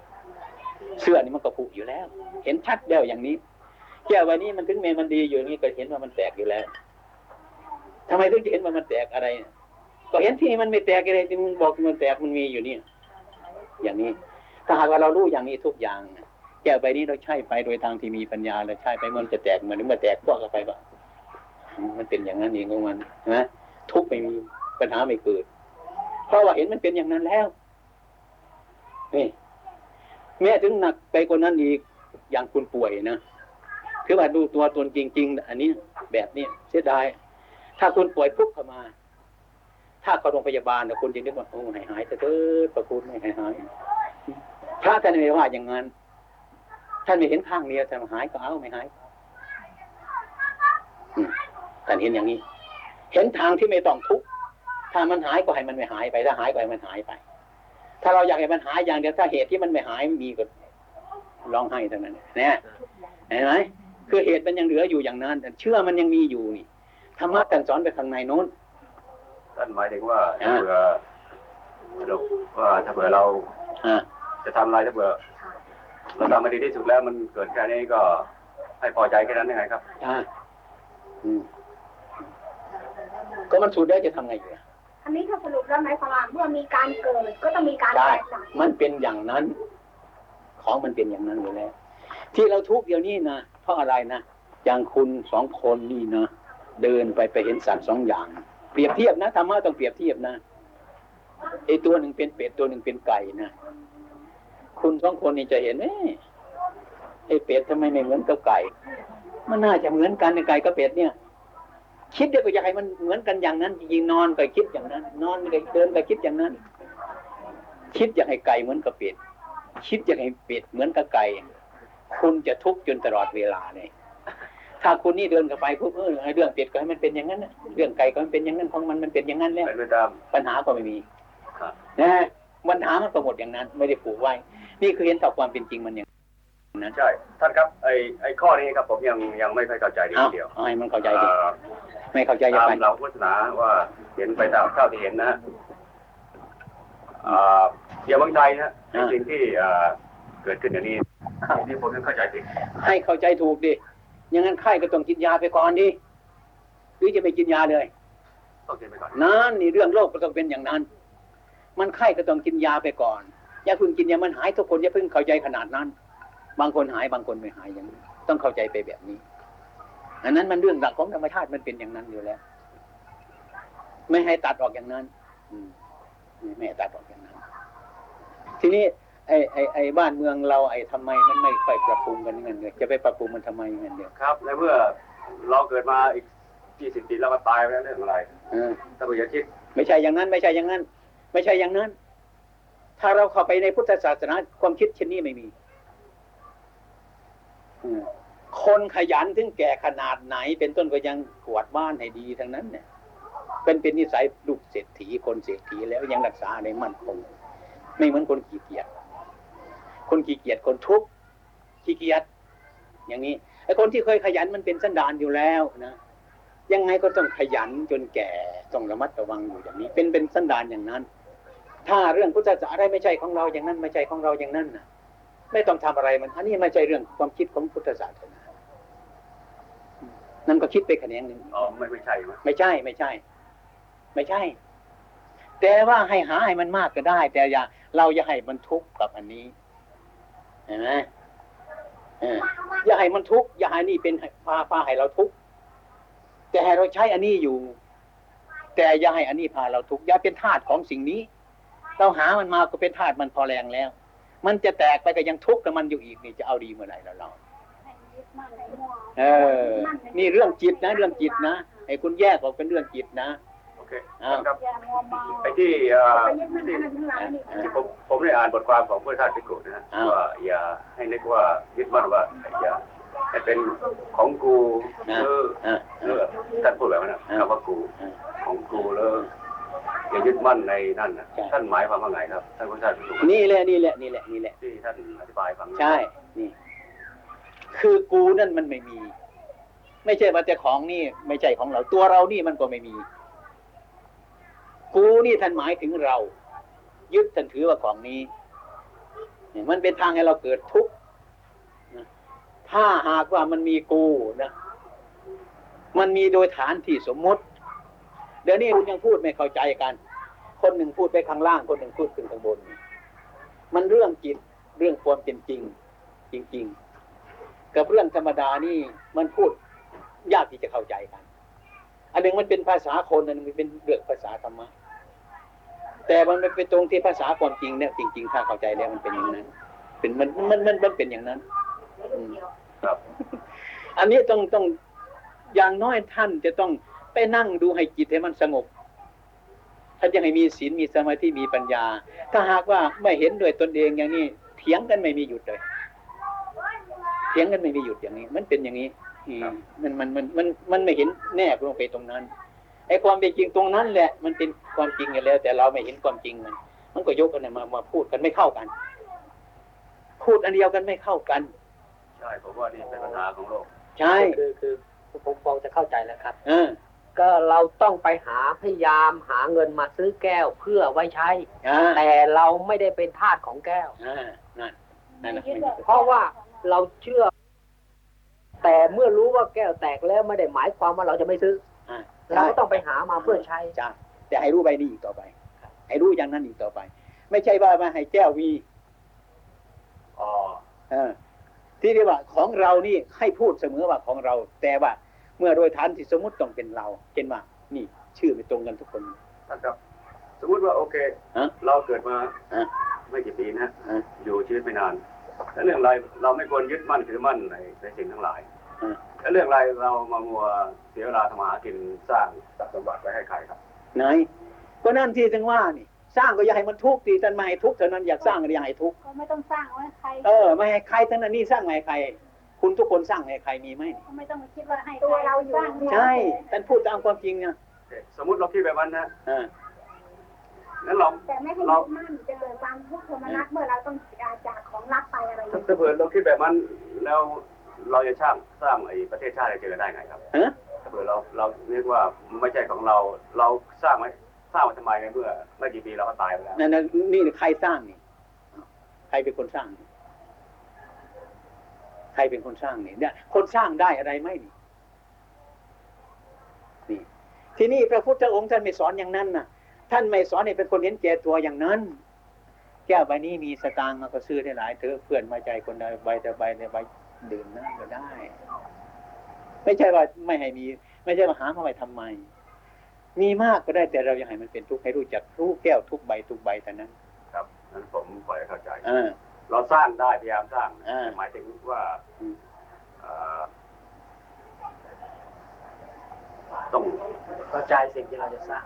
เสื้อนี่มันก็ผุอยู่แล้ว เห็นชัดแล้วอย่างนี้แก้วใบนี้มันถึงเมมันดีอยู่นี้ก็เห็นว่ามันแตกอยู่แล้วทำไมถึงจะเห็นว่ามันแตกอะไร ก็เห็นที่มันไม่แตกอะไรที่มันบอกมันแตกมันมีอยู่เนี่ยอย่างนี้ ถ้าหากว่าเรารู้อย่างนี้ทุกอย่าง แก้วใบนี้เราใช้ไปโดยทางที่มีปัญญาเราใช้ไปมันจะแตกเหมือนเมื่อแตกพวกกันไปว่ามันเป็นอย่างนั้นเองของมันนะ ทุกข์ไม่มีปัญหาไม่เกิด เพราะว่าเห็นมันเป็นอย่างนั้นแล้วนี่แม้ถึงหนักไปกว่านั้นอีกอย่างคุณป่วยนะคือว่าดูตัวตนจริง ๆ อันนี้แบบนี้เสียดายถ้าคุณป่วยปุ๊บเข้ามา ถ้าเข้าโรงพยาบาลนะคุณจะนึกว่าโอ้หายหายเถอะเถิดประคุณไม่หายหายพระท่านไม่ว่าอย่างนั้นท่านไม่เห็นข้างเดียวแต่หายก็เอาไม่หายท่านเห็นอย่างนี้ เห็นทางที่ไม่ต้องทุกข์ถ้ามันหายก็ให้มันไม่หายไป ถ้าหายก็ให้มันหายไป ถ้าเราอยากให้มันหายอย่างเดียวถ้าเหตุที่มันไม่หายมีก็ร้องไห้เท่านั้นเนี่ยเห็นไหมคือเหตุมันยังเหลืออยู่อย่างนั้นแต่เชื่อมันยังมีอยู่นี่ธรรมะท่านสอนไปข้างในโน้นท่านหมายถึงว่าถ้าเผื่อเราว่าถ้าเผื่อเราอ่าจะทำอะไรถ้าเผื่อเราทำมาดีที่สุดแล้วมันเกิดแค่นี้ก็ให้พอใจแค่นั้นยังไงครับอ่าอืม ก็มันสูดได้จะทำไงอยู่ล่ะอันนี้ถ้าสรุปแล้วหมายความว่าเมื่อมีการเกิดก็ต้องมีการใช่แตกดับมันเป็นอย่างนั้น ของมันเป็นอย่างนั้นอยู่แล้ว ที่เราทุกข์เดี๋ยวนี้นะเพราะอะไรนะอย่างคุณสองคนนี่นะเดินไปไปเห็นสัตว์สองอย่าง เปรียบเทียบนะธรรมะต้องเปรียบเทียบนะไอตัวหนึ่งเป็นเป็ดตัวหนึ่งเป็นไก่นะคุณสองคนนี่จะเห็นเอ๊ะไอเป็ดทำไมไม่เหมือนกับไก่ มันน่าจะเหมือนกันในไก่กับเป็ดเนี่ย คิดเดี๋ยวก็อยากให้มันเหมือนกันอย่างนั้นจริงๆนอนก็คิดอย่างนั้น นอนก็เดินก็คิดอย่างนั้น คิดอยากให้ไก่เหมือนกับเป็ดคิดอยากให้เป็ดเหมือนกับไก่คุณจะทุกข์จนตลอดเวลาเลยถ้าคุณนี่เดินกับไปปุ๊บเออไอ้เรื่องเป็ดก็ให้มันเป็นอย่างนั้นน่ะเรื่องไก่ก็ให้มันเป็นอย่างนั้นของมันมันเป็นอย่างนั้นแล้วเป็นไปตามปัญหาก็ไม่มีครับนะฮะปัญหามันก็หมดอย่างนั้น ไม่ได้ผูกไว้ นี่คือเห็นต่อความเป็นจริงมันอย่าง นั้นใช่ ท่านครับไอ้ไอ้ข้อนี้ครับผมยังยังไม่ค่อยเข้าใจดีเอาทีเดียวเอาให้มันเข้าใจดิเอ่อไม่เข้าใจอย่าตามไปเราพุทธศาสนาว่าเห็นไปตามเท่าที่เห็นนะฮะอ่าอย่างบางใจนะในสิ่งที่อ่าเกิดขึ้นอย่างนี้นี่ผมยังเข้าใจผิดให้เข้าใจถูกดิอย่างนั้นไข้ก็ต้องกินยาไปก่อนดิหรือจะไม่กินยาเลยต้องกินไปก่อนนั่นนี่เรื่องโรคก็ต้องเป็นอย่างนั้น มันไข้ก็ต้องกินยาไปก่อนอย่าเพิ่งกินยามันหายทุกคนอย่าเพิ่งเข้าใจขนาดนั้น บางคนหายบางคนไม่หายอย่างนี้ต้องเข้าใจไปแบบนี้ อันนั้นมันเรื่องหลักของธรรมชาติมันเป็นอย่างนั้นอยู่แล้ว ไม่ให้ตัดออกอย่างนั้น อืมไม่ให้ตัดออกอย่างนั้น ทีนี้ไอ้ไอ้ไอ้บ้านเมืองเราไอ้ทำไมมันไม่ค่อยปรับปรุงกันเงินเนี่ยจะไปปรับปรุงมันทำไมเงินเดียวครับในเมื่อเราเกิดมาอีกยี่สิบปีแล้วก็ตายไปแล้วเรื่องอะไรเออถ้าเราอย่าคิด ไม่ใช่อย่างนั้น ไม่ใช่อย่างนั้น ไม่ใช่อย่างนั้น ถ้าเราเข้าไปในพุทธศาสนาความคิดเช่นนี้ไม่มีอืม คนขยันถึงแก่ขนาดไหน เป็นต้นก็ยังกวาดบ้านให้ดีทั้งนั้นเนี่ยเป็นเป็นนิสัยลูกเศรษฐีคนเศรษฐีแล้วยังรักษาในมั่นคงไม่เหมือนคนขี้เกียจคนขี้เกียจคนทุกข์ขี้เกียจอย่างนี้ไอ้คนที่เคยขยันมันเป็นสันดานอยู่แล้วนะยังไงก็ต้องขยันจนแก่ต้องระมัดระวังอยู่อย่างนี้ เป็นเป็นสันดานอย่างนั้น ถ้าเรื่องพุทธศาสนาอะไรไม่ใช่ของเราอย่างนั้นไม่ใช่ของเราอย่างนั้นนะ ไม่ต้องทำอะไรมัน อันนี้ไม่ใช่เรื่องความคิดของพุทธศาสนานั่นก็คิดไปแขนงหนึ่งอ๋อไม่ไม่ใช่ไหมไม่ใช่ไม่ใช่ ไม่ใช่ แต่ว่าให้หาให้มันมากก็ได้ แต่อย่าเราอย่าให้มันทุกข์กับอันนี้เห็นไหมเอออย่าให้มันทุกข์อย่าให้นี่เป็นพาพาให้เราทุกข์แต่ให้เราใช้อันนี้อยู่ แต่อย่าให้อันนี้พาเราทุกข์อย่าเป็นทาสของสิ่งนี้ เราหามันมาก็เป็นทาสมันพอแรงแล้ว มันจะแตกไปก็ยังทุกข์กับมันอยู่อีกนี่จะเอาดีเมื่อไหร่แล้วเราเออ นี่เรื่องจิตนะ เรื่องจิตนะไอ้คุณแยกออกเป็นเรื่องจิตนะโอเคอ้าวครับไอ้ที่เอ่อไปยึดมั่นที่ในทั้งหลายนี่ที่ผมผมได้อ่านบทความของพระธาตุพิกุนะฮะอ้าวว่าอย่าให้นึกว่ายึดมั่นว่าอย่าให้เป็นของกูหนะรืออ่าหรือท่านพูดแบบนั้นนะอ่าคำว่ากูอ่าของกูแล้ว อย่ายึดมั่นในนั่นนะใช่ท่านหมายความว่าไงครับ ท่านพระธาตุพิกุนี่แหละนี่แหละนี่แหละนี่แหละที่ท่านอธิบายฟังใช่ นี่ คือกูนั่นมันไม่มี ไม่ใช่ว่าแต่ของนี่ ไม่ใช่ของเรา ตัวเรานี่มันก็ไม่มี กูนี่ท่านหมายถึงเรา ยึดท่านถือว่าของนี้เนี่ยมันเป็นทางให้เราเกิดทุกข์นะถ้าหากว่ามันมีกูนะ มันมีโดยฐานที่สมมติ เดี๋ยวนี้คุณยังพูดไม่เข้าใจกัน คนหนึ่งพูดไปข้างล่าง คนหนึ่งพูดขึ้นข้างบน มันเรื่องจิตเรื่องความเป็นจริง จริง ๆ กับเรื่องธรรมดานี่มันพูดยากที่จะเข้าใจกัน อันหนึ่งมันเป็นภาษาคนอันหนึงมันเป็นเรื่องภาษาธรรมะแต่มันไม่เป็นตรงที่ภาษาความจริงเนี่ยจริง ๆ ถ้าเข้าใจแล้วมันเป็นอย่างนั้น เป็นมันมันมันมันเป็นอย่างนั้นอืมครับ อันนี้ต้องต้องอย่างน้อยท่านจะต้อง ไปนั่งดูให้จิตให้มันสงบท่านยังให้มีศีลมีสมาธิมีปัญญา ถ้าหากว่าไม่เห็นด้วยตนเองอย่างนี้เถียงกันไม่มีหยุดเลยเถียงกันไม่มีหยุดอย่างนี้ มันเป็นอย่างนี้อืมมันมันมันมันมันไม่เห็นแนบลงไปตรงนั้นไอ้ความเป็นจริงตรงนั้นแหละ มันเป็นความจริงอยู่แล้ว แต่เราไม่เห็นความจริงมัน มันก็ยกกันมามาพูดกันไม่เข้ากัน พูดอันเดียวกันไม่เข้ากัน ใช่ผมว่านี่เป็นปัญหาของโลก ใช่คือคือผมพอจะเข้าใจแล้วครับ เออ ก็เราต้องไปหาพยายามหาเงินมาซื้อแก้วเพื่อไว้ใช้ อ่าแต่เราไม่ได้เป็นทาสของแก้ว อ่านั่นนั่นนะเพราะว่าเราเชื่อ แต่เมื่อรู้ว่าแก้วแตกแล้วไม่ได้หมายความว่าเราจะไม่ซื้อ อ่าเราก็ต้องไปหามาเพื่อใช้ใช่แต่ให้รู้ใบนี้อีกต่อไป ให้รู้อย่างนั้นอีกต่อไป ไม่ใช่ว่ามาให้แก้ววีอ๋อ เออที่เรียกว่าของเรานี่ให้พูดเสมอว่าของเรา แต่ว่า เมื่อโดยฐานที่สมมติต้องเป็นเราเช่นว่า นี่ ชื่อไม่ตรงกันทุกคนท่านครับ สมมติว่าโอเคฮะเราเกิดมาฮะไม่กี่ปีนะฮะฮะอยู่ชีวิตไม่นานแล้วเรื่องอะไรเราไม่ควรยึดมั่นถือมั่นในในสิ่งทั้งหลายฮะแล้วเรื่องอะไรเรามามัวเสียเวลาทำมาหากินสร้างทรัพย์สมบัติไว้ให้ใครครับไหนก็นั่นที่ถึงว่านี่ สร้างก็อย่าให้มันทุกข์ดีท่านไม่ให้ทุกข์เท่านั้นอยากสร้างก็อย่าให้ทุกข์ก็ไม่ต้องสร้างไว้ใคร เออไม่ให้ใครทั้งนั้นนี่สร้างไม่ให้ใคร คุณทุกคนสร้างให้ใครมีไหมไม่ต้องคิดว่าให้ตัวเราอยู่ใช่ท่านพูดตามความจริงนะสมมติเราคิดแบบนั้นนะอ่างั้นเราแต่ไม่ให้ยึดมั่นจะเกิดความทุกข์โทมนัสเมื่อเราต้องจากของรักไปอะไรอย่างถ้าเงี้ยเผื่อเราคิดแบบนั้นแล้วเราจะสร้างสร้างไอ้ประเทศชาติให้เจริญได้ไงครับฮะถ้าเผื่อเราเราเรียกว่าไม่ใช่ของเราเราสร้างไว้สร้างไว้ทำไมในเมื่อไม่กี่ปีเราก็ตายไปแล้วนั่นน่ะนี่ใครสร้างนี่ใครเป็นคนสร้างนี่ ใครเป็นคนสร้างนี่เนี่ย คนสร้างได้อะไรไหมนี่นี่ ที่นี่พระพุทธองค์ท่านไม่สอนอย่างนั้นนะท่านไม่สอนให้เป็นคนเห็นแก่ตัวอย่างนั้น แก้วใบนี้มีสตางค์ก็ซื้อได้หลายเถอะเพื่อนมาใจคนใดใบแต่ใบในใบดื่มนั่นก็ได้ ไม่ใช่ว่าไม่ให้มี ไม่ใช่มาหามาไว้ทำไม มีมากก็ได้แต่เรายังให้มันเป็นทุกข์ให้รู้จักรู้แก้วทุกใบทุกใบแต่นั้น ครับนั้นผมปล่อยให้เข้าใจอ่า เราสร้างได้พยายามสร้างนะอ่าแต่หมายถึงว่าอืมเอ่อต้องเข้าใจสิ่งที่เราจะสร้าง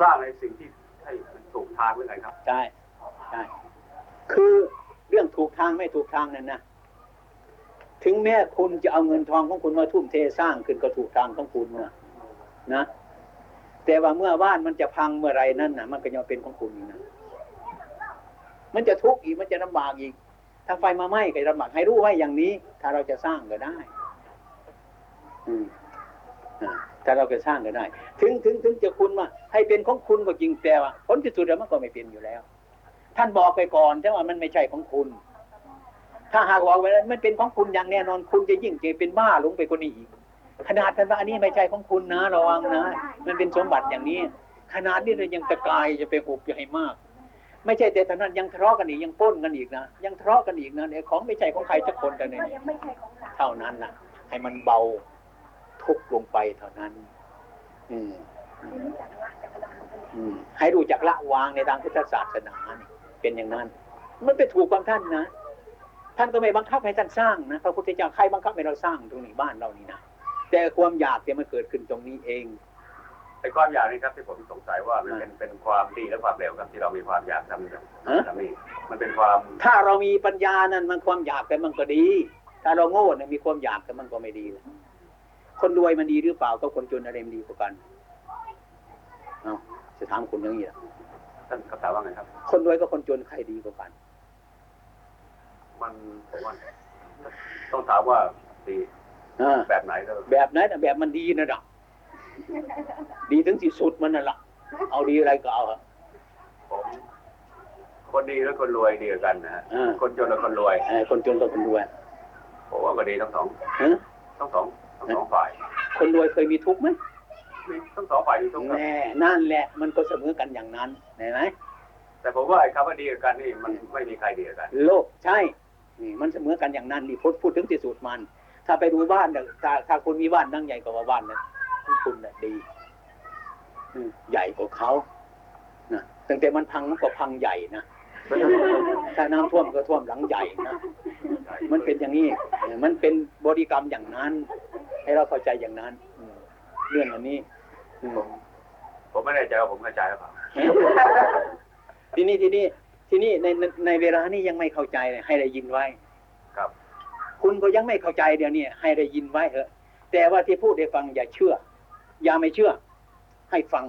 สร้างในสิ่งที่ให้มันถูกทางหรือไงครับ ใช่ใช่คือเรื่องถูกทางไม่ถูกทางนั่นนะถึงแม้คุณจะเอาเงินทองของคุณมาทุ่มเทสร้างขึ้นก็ถูกทางของคุณนะนะ แต่ว่าเมื่อบ้านมันจะพังเมื่อไรนั่นนะมันก็ยังเป็นของคุณอีกนะ มันจะทุกข์อีกมันจะลำบากอีก ถ้าไฟมาไหม้ก็ลำบากให้รู้ไว้อย่างนี้ ถ้าเราจะสร้างก็ได้ อืมถ้าเราจะสร้างก็ได้ ถึงถึงถึงจะคุณว่าให้เป็นของคุณก็จริงแต่ว่าผลที่สุดแล้วมันก็ไม่เป็นอยู่แล้ว ท่านบอกไปก่อนแต่ว่ามันไม่ใช่ของคุณ ถ้าหากบอกไว้แล้วมันเป็นของคุณอย่างแน่นอนคุณจะยิ่งจะเป็นบ้าหลงไปคนนี้อีกขนาดท่านว่าอันนี้ไม่ใช่ของคุณนะระวังนะ มันเป็นสมบัติอย่างนี้ ขนาดนี้เรายังตะกายจะไปหุบใหญ่มาก ไม่ใช่แต่เท่านั้นยังทะเลาะกันอีกยังปล้นกันอีกนะยังทะเลาะกันอีกนะเนี่ยของไม่ใช่ของใครสักคนแต่เนี่ยก็ยังไม่ใช่ของเราเท่านั้นนะให้มันเบาทุกข์ลงไปเท่านั้นอืมอืมให้รู้จักละวางในทางพุทธศาสนานี่เป็นอย่างนั้น มันไปถูกความท่านนะท่านก็ไม่บังคับให้ท่านสร้างนะพระพุทธเจ้าใครบังคับให้เราสร้างตรงนี้บ้านเรานี่นะแต่ความอยากเนี่ยมันเกิดขึ้นตรงนี้เองไอ้ความอยากนี่ครับที่ผมสงสัยว่ามันเป็นเป็นความดีและความเร็วครับที่เรามีความอยากทำทำนี่มันเป็นความ ถ้าเรามีปัญญานั้นมันความอยากแต่มันก็ดี ถ้าเราโง่เนี่ยมีความอยากแต่มันก็ไม่ดีเลยคนรวยมันดีหรือเปล่าก็คนจนอะไรมันดีกว่ากันเอาจะถามคุณอย่างนี้ล่ะท่านคำถามว่าไงครับ คนรวยกับคนจนใครดีกว่ากัน มันผมว่าต้องถามว่าดีอ่าแบบไหนก็แบบไหนแต่แบบมันดีนะดัก ดีถึงที่สุดมันน่ะละเอาดีอะไรก็เอาอะผมคนดีและคนรวยดีกว่ากันนะฮะอ่าคนจนและคนรวยเออคนจนกับคนรวยผมว่าก็ดีทั้งสองฮะทั้งสองทั้งสองฝ่าย คนรวยเคยมีทุกข์ไหมมีทั้งสองฝ่ายมีทุกข์ครับแน่นั่นแหละมันก็เสมอกันอย่างนั้นเห็นไหมแต่ผมว่าไอ้คำว่าดีกับกันนี่มันไม่มีใครดีกับกัน โลกใช่นี่มันเสมอกันอย่างนั้นนี่พูดพูดถึงที่สุดมัน ถ้าไปดูบ้านน่ะถ้าถ้าคุณมีบ้านตั้งใหญ่กว่าบ้านนั้ นคุณน่ะดีอืมใหญ่กว่าเขานะตั้งแต่มันพังมันก็พังใหญ่นะถ้าน้ำท่วมก็ท่วมหลังใหญ่นะมันเป็นอย่างนี้เออมันเป็นบริกรรมอย่างนั้น ให้เราเข้าใจอย่างนั้นอืมเรื่องอันนี้อืมผมไม่แน่ใจว่าผมเข้าใจหรือเปล่าทีนี้ทีนี้ทีนี้ในในในเวลานี้ยังไม่เข้าใจเลยให้ได้ยินไว้ ครับ คุณก็ยังไม่เข้าใจเดี๋ยวนี้ให้ได้ยินไว้เถอะ แต่ว่าที่พูดให้ฟังอย่าเชื่อ อย่าไม่เชื่อ ให้ฟัง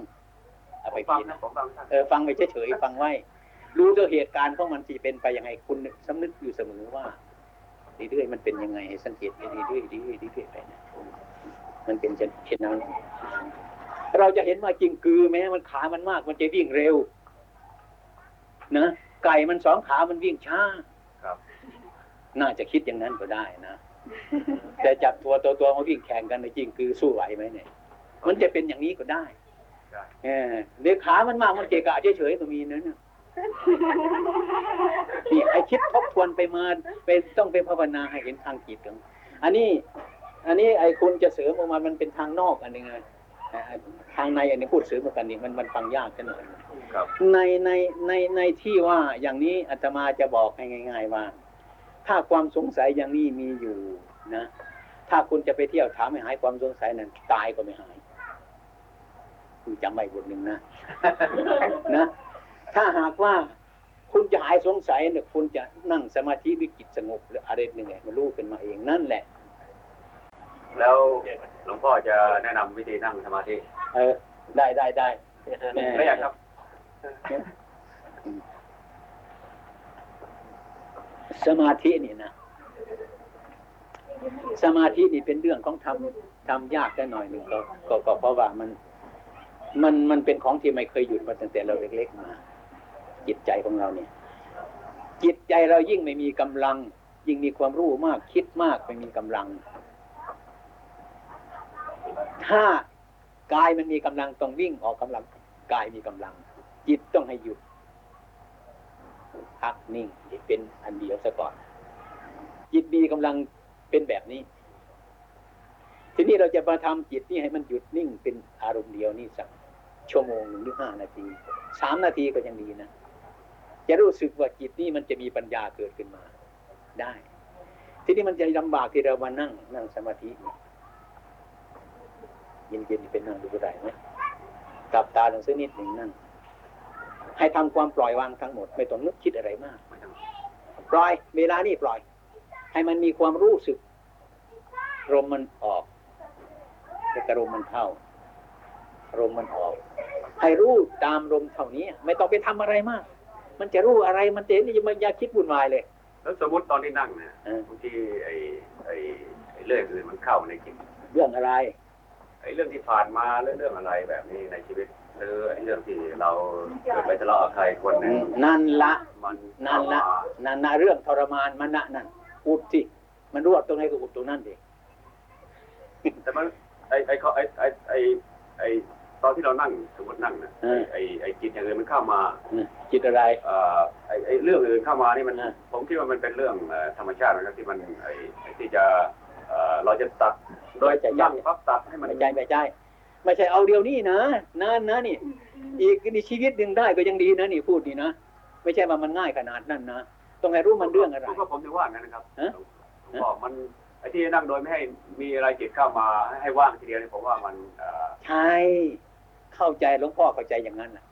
เอาไปผมฟังพิจารนะณาผมฟังท่านเออฟังไปเฉยๆฟังไว้ รู้ตัวเหตุการณ์ของมันที่เป็นไปยังไงคุณสำนึกอยู่เสมอว่าเรื่อยๆมันเป็นยังไงให้สังเกตไปเรื่อยๆเรื่อยๆเรื่อยๆไปนะมันเป็นเช่นนั้นเราจะเห็นว่าจริงกือแม้มันขามันมาก มันจะวิ่งเร็วนะไก่มันสองขามันวิ่งช้าครับน่าจะคิดอย่างนั้นก็ได้นะแต่จับตัวตัวตัวมาวิ่งแข่งกันในจริงคือสู้ไหวไหมเนี่ย มันจะเป็นอย่างนี้ก็ได้ใช่เออเดี๋ยวขามันมากมันเกะกะเฉยๆก็มีนะเนี่ยนี่ไอคิดทบทวนไปมาไปต้องไปภาวนาให้เห็นทางจิตของอันนี้ อันนี้ไอคุณจะเสริมออกมามันเป็นทางนอกอันหนึงไงเอ่อทางในอันนี้พูดเสริมมากันนี่มันมันฟังยากกันหน่อยครับในในในในที่ว่าอย่างนี้อาตมาจะบอกให้ง่าย ๆ ว่า ถ้าความสงสัยอย่างนี้มีอยู่นะ ถ้าคุณจะไปเที่ยวถามให้หายความสงสัยนั้นตายก็ไม่หาย คุณจำไว้บทหนึ่งนะนะ ถ้าหากว่าคุณจะหายสงสัยเนี่ยคุณจะนั่งสมาธิวิจิตสงบหรืออะไรหนึ่งไงมันรู้ขึ้นมาเองนั่นแหละ แล้วหลวงพ่อจะแนะนำวิธีนั่งสมาธิ เออ ได้ได้ได้ไม่อยากครับ สมาธินี่นะสมาธินี่เป็นเรื่องของทำทำยากได้หน่อยหนึ่งก็ก็ก็เพราะว่ามัน มันมันเป็นของที่ไม่เคยหยุดมาตั้งแต่เราเล็กๆมา จิตใจของเราเนี่ย จิตใจเรายิ่งไม่มีกำลัง ยิ่งมีความรู้มากคิดมากไม่มีกำลัง ถ้ากายมันมีกำลังต้องวิ่งออกกำลังกายมีกำลัง จิตต้องให้หยุดพักนิ่งเป็นอันเดียวซะก่อน จิตมีกำลังเป็นแบบนี้ ทีนี้เราจะมาทำจิตนี่ให้มันหยุดนิ่งเป็นอารมณ์เดียวนี่สัก ชั่วโมงหนึ่งหรือห้านาทีสามนาทีก็ยังดีนะจะรู้สึกว่าจิตนี่มันจะมีปัญญาเกิดขึ้นมา ได้ ทีนี้มันจะลำบากที่เรามานั่งนั่งสมาธิเย็นๆเป็นนั่งดูก็ได้ไหมกลับตาลงสักนิดหนึ่งนั่ง ให้ทำความปล่อยวางทั้งหมด ไม่ต้องนึกคิดอะไรมากปล่อย เวลานี่ปล่อย ให้มันมีความรู้สึกลมมันออกแล้วก็ลมมันเข้า ลมมันออก ให้รู้ตามลมเท่านี้ ไม่ต้องไปทำอะไรมาก มันจะรู้อะไรมันจะเห็นนี่มันอย่าคิดวุ่นวายเลย แล้วสมมติตอนที่นั่งเนี่ยเออบางทีไอ้ไอ้ไอ้เรื่องอื่นมันเข้าในจิตเรื่องอะไรไอ้เรื่องที่ผ่านมาเรื่องเรื่องอะไรแบบนี้ในชีวิตหรือไอ้เรื่องที่เราเกิดไปทะเลาะกับใครคนหนึ่งนั่นละมันนั่นละเข้ามานั่นนะเรื่องทรมานมันนะนั่นอุดสิมันรวดตรงไหนก็อุดตรงนั้นดิแต่มันไอ้ไอ้เขาไอ้ไอ้ไอ้ไอ้ ตอนที่เรานั่งสมมตินั่งนะไอ้ไอ้จิตอย่างอื่นมันเข้ามานะจิตอะไรเอ่อไอ้ไอ้เรื่องอื่นเข้ามานี่มันอ่าผมคิดว่ามันเป็นเรื่องเอ่อธรรมชาตินะครับที่มันไอ้ไอ้ที่จะเอ่อเราจะตัดโดยนั่งปั๊บตัดให้มันไม่ใช่ไม่ใช่ไม่ใช่เอาเดียวนี่นะนั่นนะนี่ อีกนี่ชีวิตหนึ่งได้ก็ยังดีนะนี่พูดนี่นะไม่ใช่ว่ามันง่ายขนาดนั้นนะต้องให้รู้มันเรื่องอะไรก็ผมถึงว่างั้นนะครับฮะผมบอกมันไอ้ที่นั่งโดยไม่ให้มีอะไรจิตเข้ามาให้ว่างทีเดียวเนี่ยผมว่ามันเอ่อใช่ เข้าใจหลวงพ่อเข้าใจอย่างนั้นนะ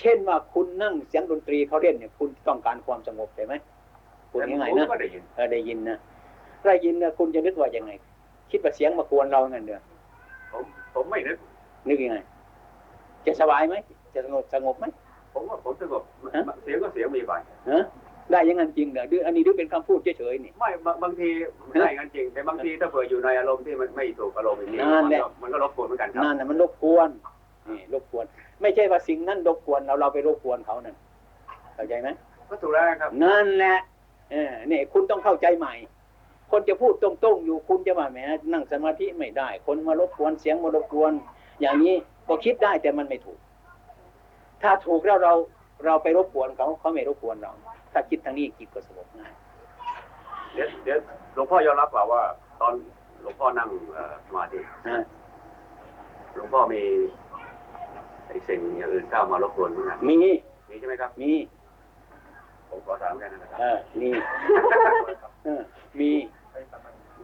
เช่นว่าคุณนั่งเสียงดนตรีเขาเล่นเนี่ย คุณต้องการความสงบใช่ไหมพูดแต่ง่ายผมๆนะก็ได้ยินเออได้ยินนะได้ยินนะคุณจะนึกว่ายังไง คิดว่าเสียงมากวนเราเงี้ยเด้อผมผมไม่นึกนึกยังไง จะสบายไหมจะสงบสงบไหมผมว่าผมสงบฮะเสียงก็เสียงมีไปฮะได้อยังงั้นจริงเหรอหรืออันนี้หรือเป็นคำพูดเฉยๆนี่ไม่บางบางทีได้งั้นจริง แต่บางทีถ้าเผื่ออยู่ในอารมณ์ที่มันไม่ถูกอารมณ์จริงๆนั่นแหละมัก็มันก็รบกวนเหมือนกันครับนั่นน่ะมันรบกวน นี่รบกวน ไม่ใช่ว่าสิ่งนั้นรบกวนเราเราไปรบกวนเขานั่นเข้าใจไหมก็ถูกแล้วครับนั่นแหละเออเนี่ยคุณต้องเข้าใจใหม่ คนจะพูดตรงๆอยู่คุณจะว่าแหมนั่งสมาธิไม่ได้ คนมารบกวนเสียงมารบกวน อย่างนี้ก็คิดได้แต่มันไม่ถูก ถ้าถูกแล้วเราเราไปรบกวนเขาเขาไม่รบกวนเรา ถ้าคิดทางนี้จิตก็สงบง่ายเดี๋ยวเดี๋ยวหลวงพ่อยอมรับเปล่าว่า ตอนหลวงพ่อนั่งเอ่อสมาธินะหลวงพ่อมีไอ้สิ่งอย่างอื่นเข้ามารบกวนเหมือนกันมีมีใช่ไหมครับ มี ผมขอถามกันนะครับ เออมีเออมี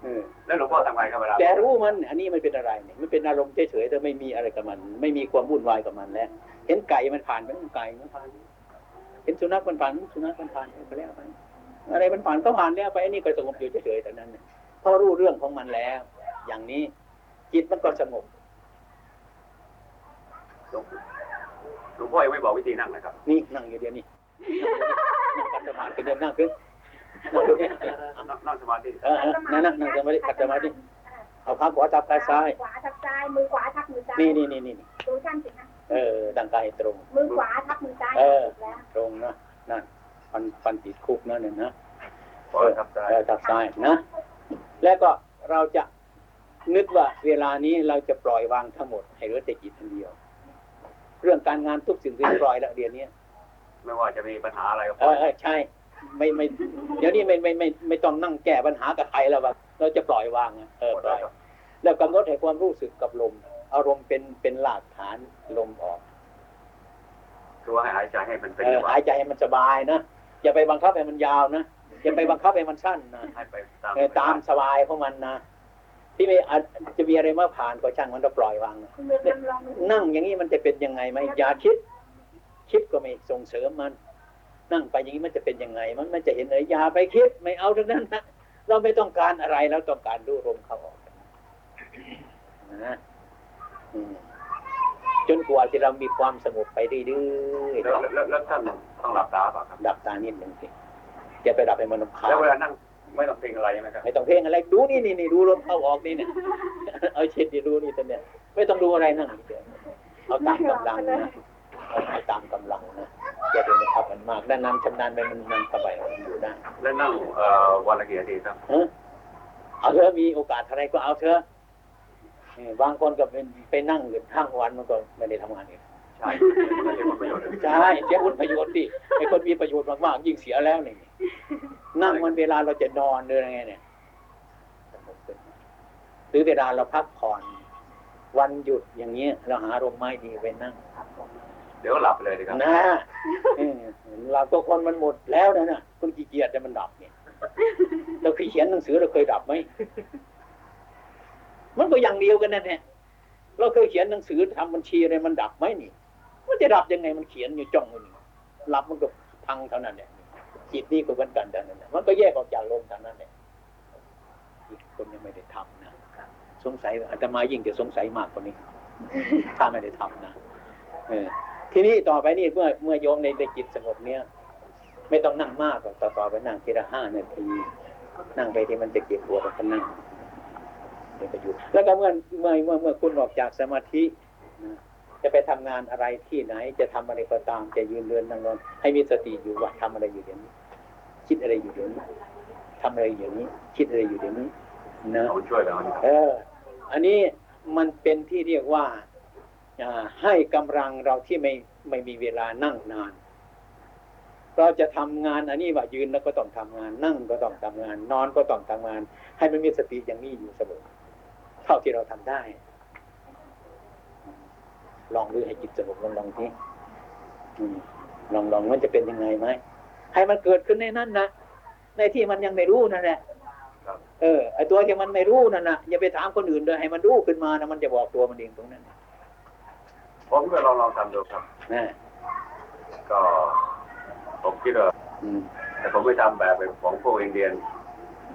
เออแล้วหลวงพ่อทำไงครับเวลาแต่รู้มัน อันนี้มันเป็นอะไรเนี่ยมันเป็นอารมณ์เฉยๆแต่ไม่มีอะไรกับมัน ไม่มีความวุ่นวายกับมันแล้ว เห็นไก่มันผ่านไปมันไก่มันผ่าน เห็นสุนัขมันผ่านสุนัขมันผ่านไปแล้วไปอะไรมันผ่านก็ผ่านแล้วไปอันนี้ก็สงบอยู่เฉยๆแต่นั้นน่ะเพราะรู้เรื่องของมันแล้ว อย่างนี้จิตมันก็สงบ หลวงหลวงพ่อยังไม่บอกวิธีนั่งนะครับ นี่นั่งอยู่เดียวนี่นั่งขัดสมาธิเดินนั่งขึ้นนั่งขึ้นเนี่ยนั่งนั่งสมาธิเออเออนั่งนั่งนั่งสมาธิขัดสมาธิเอาขาขวาทับขาซ้ายขวาทับซ้ายมือขวาทับมือซ้ายนี่นี่นี่นี่ดูท่านสิคะเออตั้งกายให้ตรง มือขวาทับมือซ้ายเออถูกแล้วตรงนะนั่นฟันฟันติดคุกนะเนี่ยนะขอครับได้เออทับซ้ายนะ แล้วก็เราจะนึกว่าเวลานี้เราจะปล่อยวางทั้งหมด ให้เหลือแต่จิตอันเดียว เรื่องการงานทุกสิ่งที่ปล่อยแล้วเดี๋ยวนี้ไม่ว่าจะมีปัญหาอะไรก็เออเออใช่ ไม่ไม่ เดี๋ยวนี้ไม่ไม่ไม่ไม่ต้องนั่งแก้ปัญหากับใครแล้วว่าเราจะปล่อยวางอะเออปล่อยแล้วกำหนดให้ความรู้สึกกับลม อารมณ์เป็นเป็นหลักฐานลมออกคือว่าให้หายใจให้มันเป็นเออจังหวะหายใจให้มันสบายนะอย่าไปบังคับให้มันยาวนะอย่าไปบังคับให้มันสั้นนะให้ไปตามเออตามสบายของมันนะ ที่ไม่อาจจะมีอะไรมาผ่านก็ช่างมันเราปล่อยวางนะคุณเรียนลองดูนั่งอย่างนี้มันจะเป็นยังไงไหมอย่าคิด คิดก็ไม่ส่งเสริมมัน นั่งไปอย่างนี้มันจะเป็นยังไง มันมันจะเห็นเลยอย่าไปคิดไม่เอาทั้งนั้นนะเราไม่ต้องการอะไรเราต้องการดูลมเข้าออกนะอืมจนกว่าที่เรามีความสงบไปเรื่อยแล้วแล้วแล้วท่านต้องหลับตาเปล่ะครับๆดับตานิดหนึ่งสิจะไปดับให้มันรำคาญแล้วเวลานั่ง ไม่ต้องเพลงอะไรใช่ไหมครับไม่ต้องเพ่งอะไรดูนี่นี่นี่ดูลมเข้าออกนี่เนี่ยเอาเช็ดดีดูนี่ตัวเนี่ยไม่ต้องดูอะไรนั่งเฉยเอาตามกำลังนะเอาเอาตามกำลังนะอย่าไปขับมันมากด้านน้ำชำนาญไปมันมันสบายมันอยู่ได้แล้วนั่งเอ่อวันละกี่นาทีครับเออเอาเถอะมีโอกาสอะไรก็เอาเถอะเออบางคนก็เป็นไปนั่งอยู่ทั้งวันมันก็ไม่ได้ทำงานอีก ใช่ไม่ได้ผลประโยชน์เลยใช่เสียผลประโยชน์ดิไอ้คนมีประโยชน์มากๆยิ่งเสียแล้วนี่นั่งมันเวลาเราจะนอนหรืออะไรไงเนี่ยหรือเวลาเราพักผ่อนวันหยุดอย่างเงี้ย เราหาร่มไม้ดีไปนั่งเดี๋ยวก็หลับไปเลยดีครับนะเออเราก็คนมันหมดแล้วนะน่ะคนขี้เกียจแต่มันดับเนี่ย เราเคยเขียนหนังสือเราเคยดับไหมมันก็อย่างเดียวกันนั่นแหละเราเคยเขียนหนังสือทำบัญชีอะไรมันดับไหมนี่ มันจะดับยังไงมันเขียนอยู่จ้องอยู่นี่หลับมันก็พังเท่านั้นเนี่ยจิตนี่ก็เหมือนกันเท่านั้นแหละมันก็แยกออกจากลมเท่านั้นแหละอีกคนยังไม่ได้ทำนะสงสัยอาตมายิ่งจะสงสัยมากกว่านี้ ถ้าไม่ได้ทำนะเออทีนี้ต่อไปนี่เมื่อเมื่อโยมในในจิตสงบเนี้ยไม่ต้องนั่งมากหรอกต่อต่อไปนั่งทีละห้านาทีนั่งไปที่มันจะเก็บปวดแล้วก็นั่งเดี๋ยวก็หยุดแล้วก็เมื่อเมื่อเมื่อเมื่อคุณออกจากสมาธินะ จะไปทำงานอะไรที่ไหน จะทำอะไรก็ตาม จะยืนเดินนั่งนอนให้มีสติอยู่ว่าทำอะไรอยู่เดี๋ยวนี้ คิดอะไรอยู่เดี๋ยวนี้ทำอะไรอยู่เดี๋ยวนี้ คิดอะไรอยู่เดี๋ยวนี้นะเอาช่วยเรานี่ครับเอออันนี้มันเป็นที่เรียกว่าอ่าให้กำลังเราที่ไม่ไม่มีเวลานั่งนาน เราจะทำงานอันนี้ว่ายืนแล้วก็ต้องทำงาน นั่งก็ต้องทำงาน นอนก็ต้องทำงาน ให้มันมีสติอย่างนี้อยู่เสมอเท่าที่เราทำได้ ลองดูให้จิตสงบลองลองทีอืมลองลองมันจะเป็นยังไงไหมให้มันเกิดขึ้นในนั้นนะในที่มันยังไม่รู้นั่นแหละครับเออไอตัวที่มันไม่รู้นั่นนะอย่าไปถามคนอื่นเลยให้มันรู้ขึ้นมานะมันจะบอกตัวมันเองตรงนั้นผมก็ลองลองทำดูครับนะก็ผมคิดว่าอืมแต่ผมไม่ทำแบบของพวกอินเดียน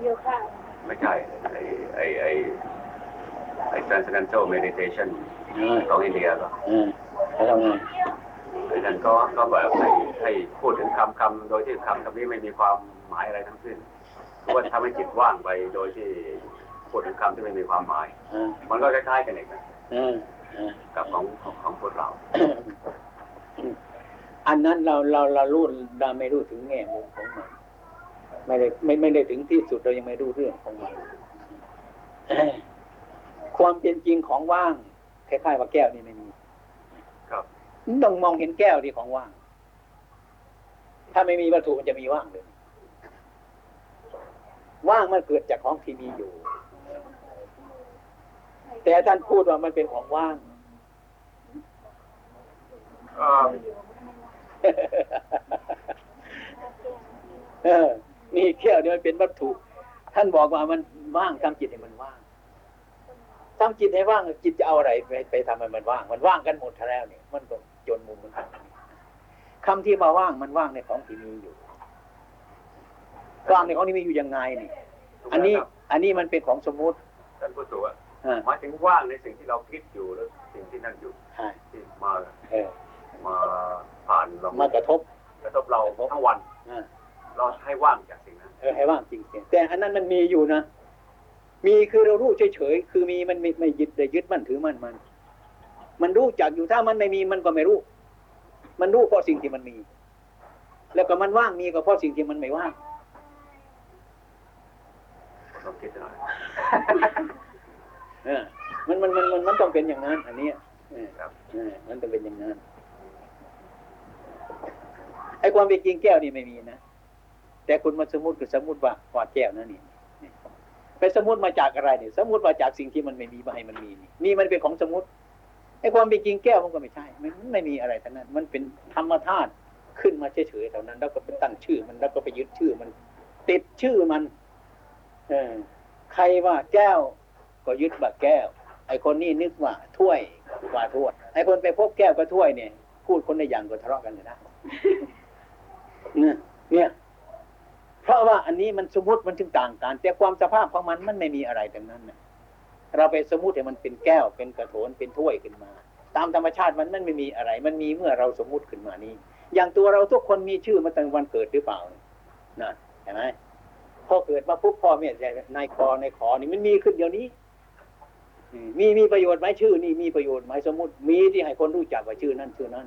โยคะไม่ใช่ไอไอไอไอ transcendental meditation เออ ของอินเดียก็เออแล้วทำไงดังนั้นก็ก็แบบให้ให้พูดถึงคำคำโดยที่คำคำนี้ไม่มีความหมายอะไรทั้งสิ้นหรือว่าทำให้จิตว่างไปโดยที่พูดถึงคำที่ไม่มีความหมายเออมันก็คล้ายๆกันเองนะเออเออกับของของของพวกเรา อันนั้นเราเราเรารู้เราไม่รู้ถึงแง่มุมของมันไม่ได้ไม่ไม่ได้ถึงที่สุดเรายังไม่รู้เรื่องของมันความเป็นจริงของว่าง คล้ายๆว่าแก้วนี่ไม่มีครับต้องมองเห็นแก้วที่ของว่าง ถ้าไม่มีวัตถุมันจะมีว่างเลยว่างมันเกิดจากของที่มีอยู่ แต่ท่านพูดว่ามันเป็นของว่างเอ่อเออนี่แก้วเนี่ยมันเป็นวัตถุ ท่านบอกว่ามันว่างทำจิตให้มันว่าง ทำจิตให้ว่างจิตจะเอาอะไรไปไปทำให้มันว่าง มันว่างกันหมดแล้วเนี่ยมันก็จนมุมมันคำที่มาว่างมันว่างในของที่มีอยู่ว่างในของที่มีอยู่ยังไงนี่ อันนี้ อันนี้มันเป็นของสมมุติท่านผู้สูงอ่าหมายถึงว่างในสิ่งที่เราคิดอยู่แล้วสิ่งที่นั่นอยู่ใช่ที่มาเออมาผ่านเรามากระทบกระทบเราทั้งวันอ่าเราให้ว่างจากสิ่งนั้นเออให้ว่างจริงๆแต่อันนั้นมันมีอยู่นะ มีคือเรารู้เฉยๆคือมีมันไม่ไม่ยึดแต่ยึดมั่นถือมั่นมัน มันรู้จักอยู่ถ้ามันไม่มีมันก็ไม่รู้ มันรู้เพราะสิ่งที่มันมี แล้วก็มันว่างมีก็เพราะสิ่งที่มันไม่ว่างลองคิดหน่อยเออมันมันมันมันมันต้องเป็นอย่างนั้น อันเนี้ยเออครับเออมันต้องเป็นอย่างนั้นไอ้ความเป็นจริงแก้วนี่ไม่มีนะแต่คุณมาสมมติคือสมมติว่าว่าแก้วนั่นนี่นี่ ไปสมมติมาจากอะไรเนี่ยสมมติมาจากสิ่งที่มันไม่มีมาให้มันมีนี่นี่มันเป็นของสมมติไอ้ความเป็นจริงแก้วมันก็ไม่ใช่มันไม่มีอะไรทั้งนั้น มันเป็นธรรมธาตุขึ้นมาเฉยๆเท่านั้น แล้วก็ไปตั้งชื่อมันแล้วก็ไปยึดชื่อมัน ติดชื่อมัน เออใครว่าแก้ว ก็ยึดว่าแก้ว ไอ้คนนี้นึกว่าถ้วยว่าถ้วยไอ้คนไปพบแก้วกับถ้วยเนี่ย พูดคนในอย่างก็ทะเลาะกันเลยนะเนี่ย เพราะว่าอันนี้มันสมมติมันจึงต่างกันแต่ความสภาพของมันมันไม่มีอะไรทั้งนั้นเราไปสมมติให้มันเป็นแก้วเป็นกระโถนเป็นถ้วยขึ้นมา ตามธรรมชาติมันมันไม่มีอะไร มันมีเมื่อเราสมมติขึ้นมานี้ อย่างตัวเราทุกคนมีชื่อมาตั้งวันเกิดหรือเปล่านั่นเห็นไหมพอเกิดมาปุ๊บพ่อแม่ใจนายคอนายขอนี่มันมีขึ้นเดี๋ยวนี้มีมีประโยชน์ไหมชื่อ นี่มีประโยชน์ไหมสมมติมีที่ให้คนรู้จักว่าชื่อนั้นชื่อนั้น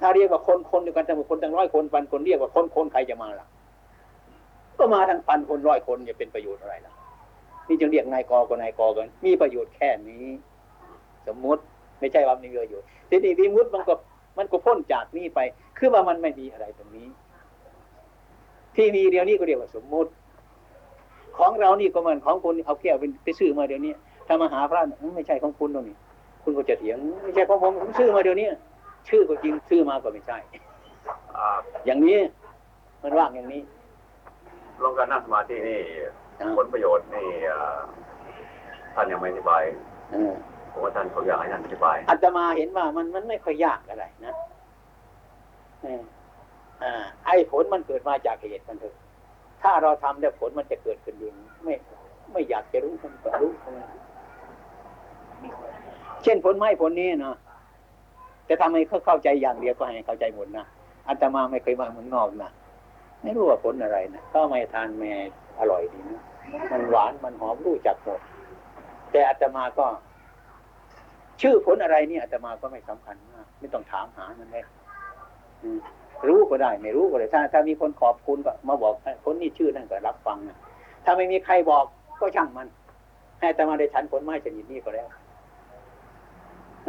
ถ้าเรียกว่าคนคนเดียวกันทั้งหมดคนตั้งร้อยคนพันคนเรียกว่าคนคนใครจะมาล่ะ ก็มาทั้งพันคนร้อยคนจะเป็นประโยชน์อะไรล่ะ นี่จึงเรียกนายกอกับนายกอกัน มีประโยชน์แค่นี้ สมมุติไม่ใช่ว่ามีประโยชน์ทีนี้วิมุตติมันก็มันก็พ้นจากนี้ไป คือว่ามันไม่มีอะไรตรงนี้ ที่มีเดียวนี้ก็เรียกว่าสมมุติ ของเรานี่ก็เหมือนของคุณเอาแก้วเป็นไปซื้อมาเดี๋ยวนี้ถ้ามาหาพระเนี่ยไม่ใช่ของคุณตรงนี้ คุณก็จะเถียงไม่ใช่ของผมผมซื้อมาเดี๋ยวนี้ชื่อก็จริงซื้อมาก็ไม่ใช่อ่าอย่างนี้ มันว่างอย่างนี้ ลงการนั่งสมาธินี่อ่าผลประโยชน์นี่อ่าท่านยังไม่อธิบายเออผมว่าท่านเขาอยากให้ท่านอธิบายอาตมาเห็นว่ามันมันไม่ค่อยยากอะไรนะเอออ่าไอ้ผลมันเกิดมาจากเหตุมันเถอะถ้าเราทำแล้วผลมันจะเกิดขึ้นเองไม่ ไม่อยากจะรู้มันก็รู้เช่นผลไม้ผลนี้เนาะจะทำให้เขาเข้าใจอย่างเดียวก็ให้เข้าใจหมดนะอาตมาไม่เคยมาเหมือนงอกนะ ไม่รู้ว่าผลอะไรนะก็ไม่ทานแม่อร่อยดีนะมันหวานมันหอมรู้จักหมดแต่อาตมาก็ ชื่อผลอะไรเนี่ยอาตมาก็ไม่สำคัญมากไม่ต้องถามหามันเลยรู้ก็ได้ ไม่รู้ก็ได้ถ้า ถ้ามีคนขอบคุณก็มาบอกคนนี้ชื่อนั่นก็รับฟังนะถ้าไม่มีใครบอกก็ช่างมัน ให้อาตมาได้ฉันผลไม้ชนิดนี้ก็แล้ว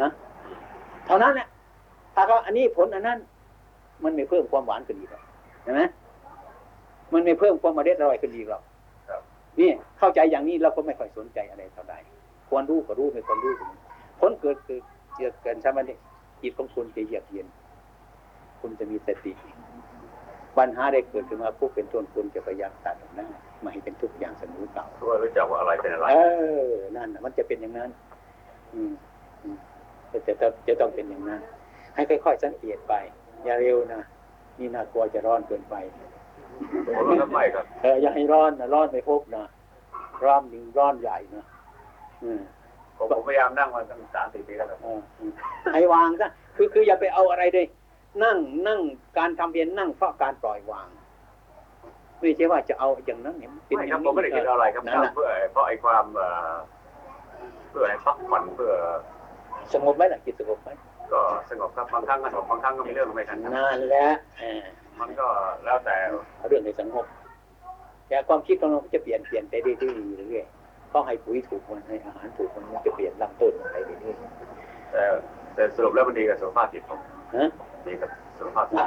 นะเท่านั้นแหละถ้าเขาอันนี้ผลอันนั้น มันไม่เพิ่มความหวานขึ้นอีกหรอกเห็นไหม มันไม่เพิ่มความมาเด็ดอร่อยขึ้นอีกหรอกครับนี่เข้าใจอย่างนี้เราก็ไม่ค่อยสนใจอะไรเท่าไหร่ควรรู้ก็รู้ไม่ควรรู้ก็รู้ผลเกิดคือเกิดเกินใช่ไหมเนี่ยจิตของคุณจะเยือกเย็น คุณจะมีสติ ปัญหาได้เกิดขึ้นมาผู้เป็นต้นคุณจะพยายามตัดออกหน้าไม่ให้เป็นทุกข์อย่างสมุเก่ารู้ว่ารู้จักว่าอะไรเป็นอะไร เออ นั่นน่ะมันจะเป็นอย่างนั้น อืมอืมจะจะจะจะต้องเป็นอย่างนั้น ให้ค่อยๆสังเกตไป อย่าเร็วนะนี่น่ากลัวจะร้อนเกินไป ผมรู้ครับไม่ครับเอออย่าให้ร้อนนะร้อนไม่พบนะร้อนหนึ่งร้อนใหญ่นะอืมผมผมพยายามนั่งมาตั้งสามสี่ปีแล้วครับเอออืมให้วางซะคือคืออย่าไปเอาอะไรเลยนั่งนั่งการทำเพียรนั่งเพราะการปล่อยวาง ไม่ใช่ว่าจะเอาอย่างนั้นเนี่ยเป็นไม่อครัย่าบงผมไม่ได้คิดอะไรครับนั่นนั่งน่ะเพื่อเพราะไอ้ความเอ่อเพื่อให้พักผ่อนเพื่อสงบไหมล่ะจิตสงบไหมก็สงบครับบางครั้งก็สงบบางครั้งก็มีเรื่องไม่ทันครับนั่นแหละเออ มันก็แล้วแต่เอาเรื่องให้สงบแต่ความคิดของเราก็จะเปลี่ยนเปลี่ยนไปเรื่อยๆเรื่อยๆต้องให้ปุ๋ยถูกมันให้อาหารถูกมันมันจะเปลี่ยนลำต้นมันไปเรื่อยแต่แต่สรุปแล้วมันดีกับสุขภาพจิตผมๆฮะดีกับสุขภาพจิต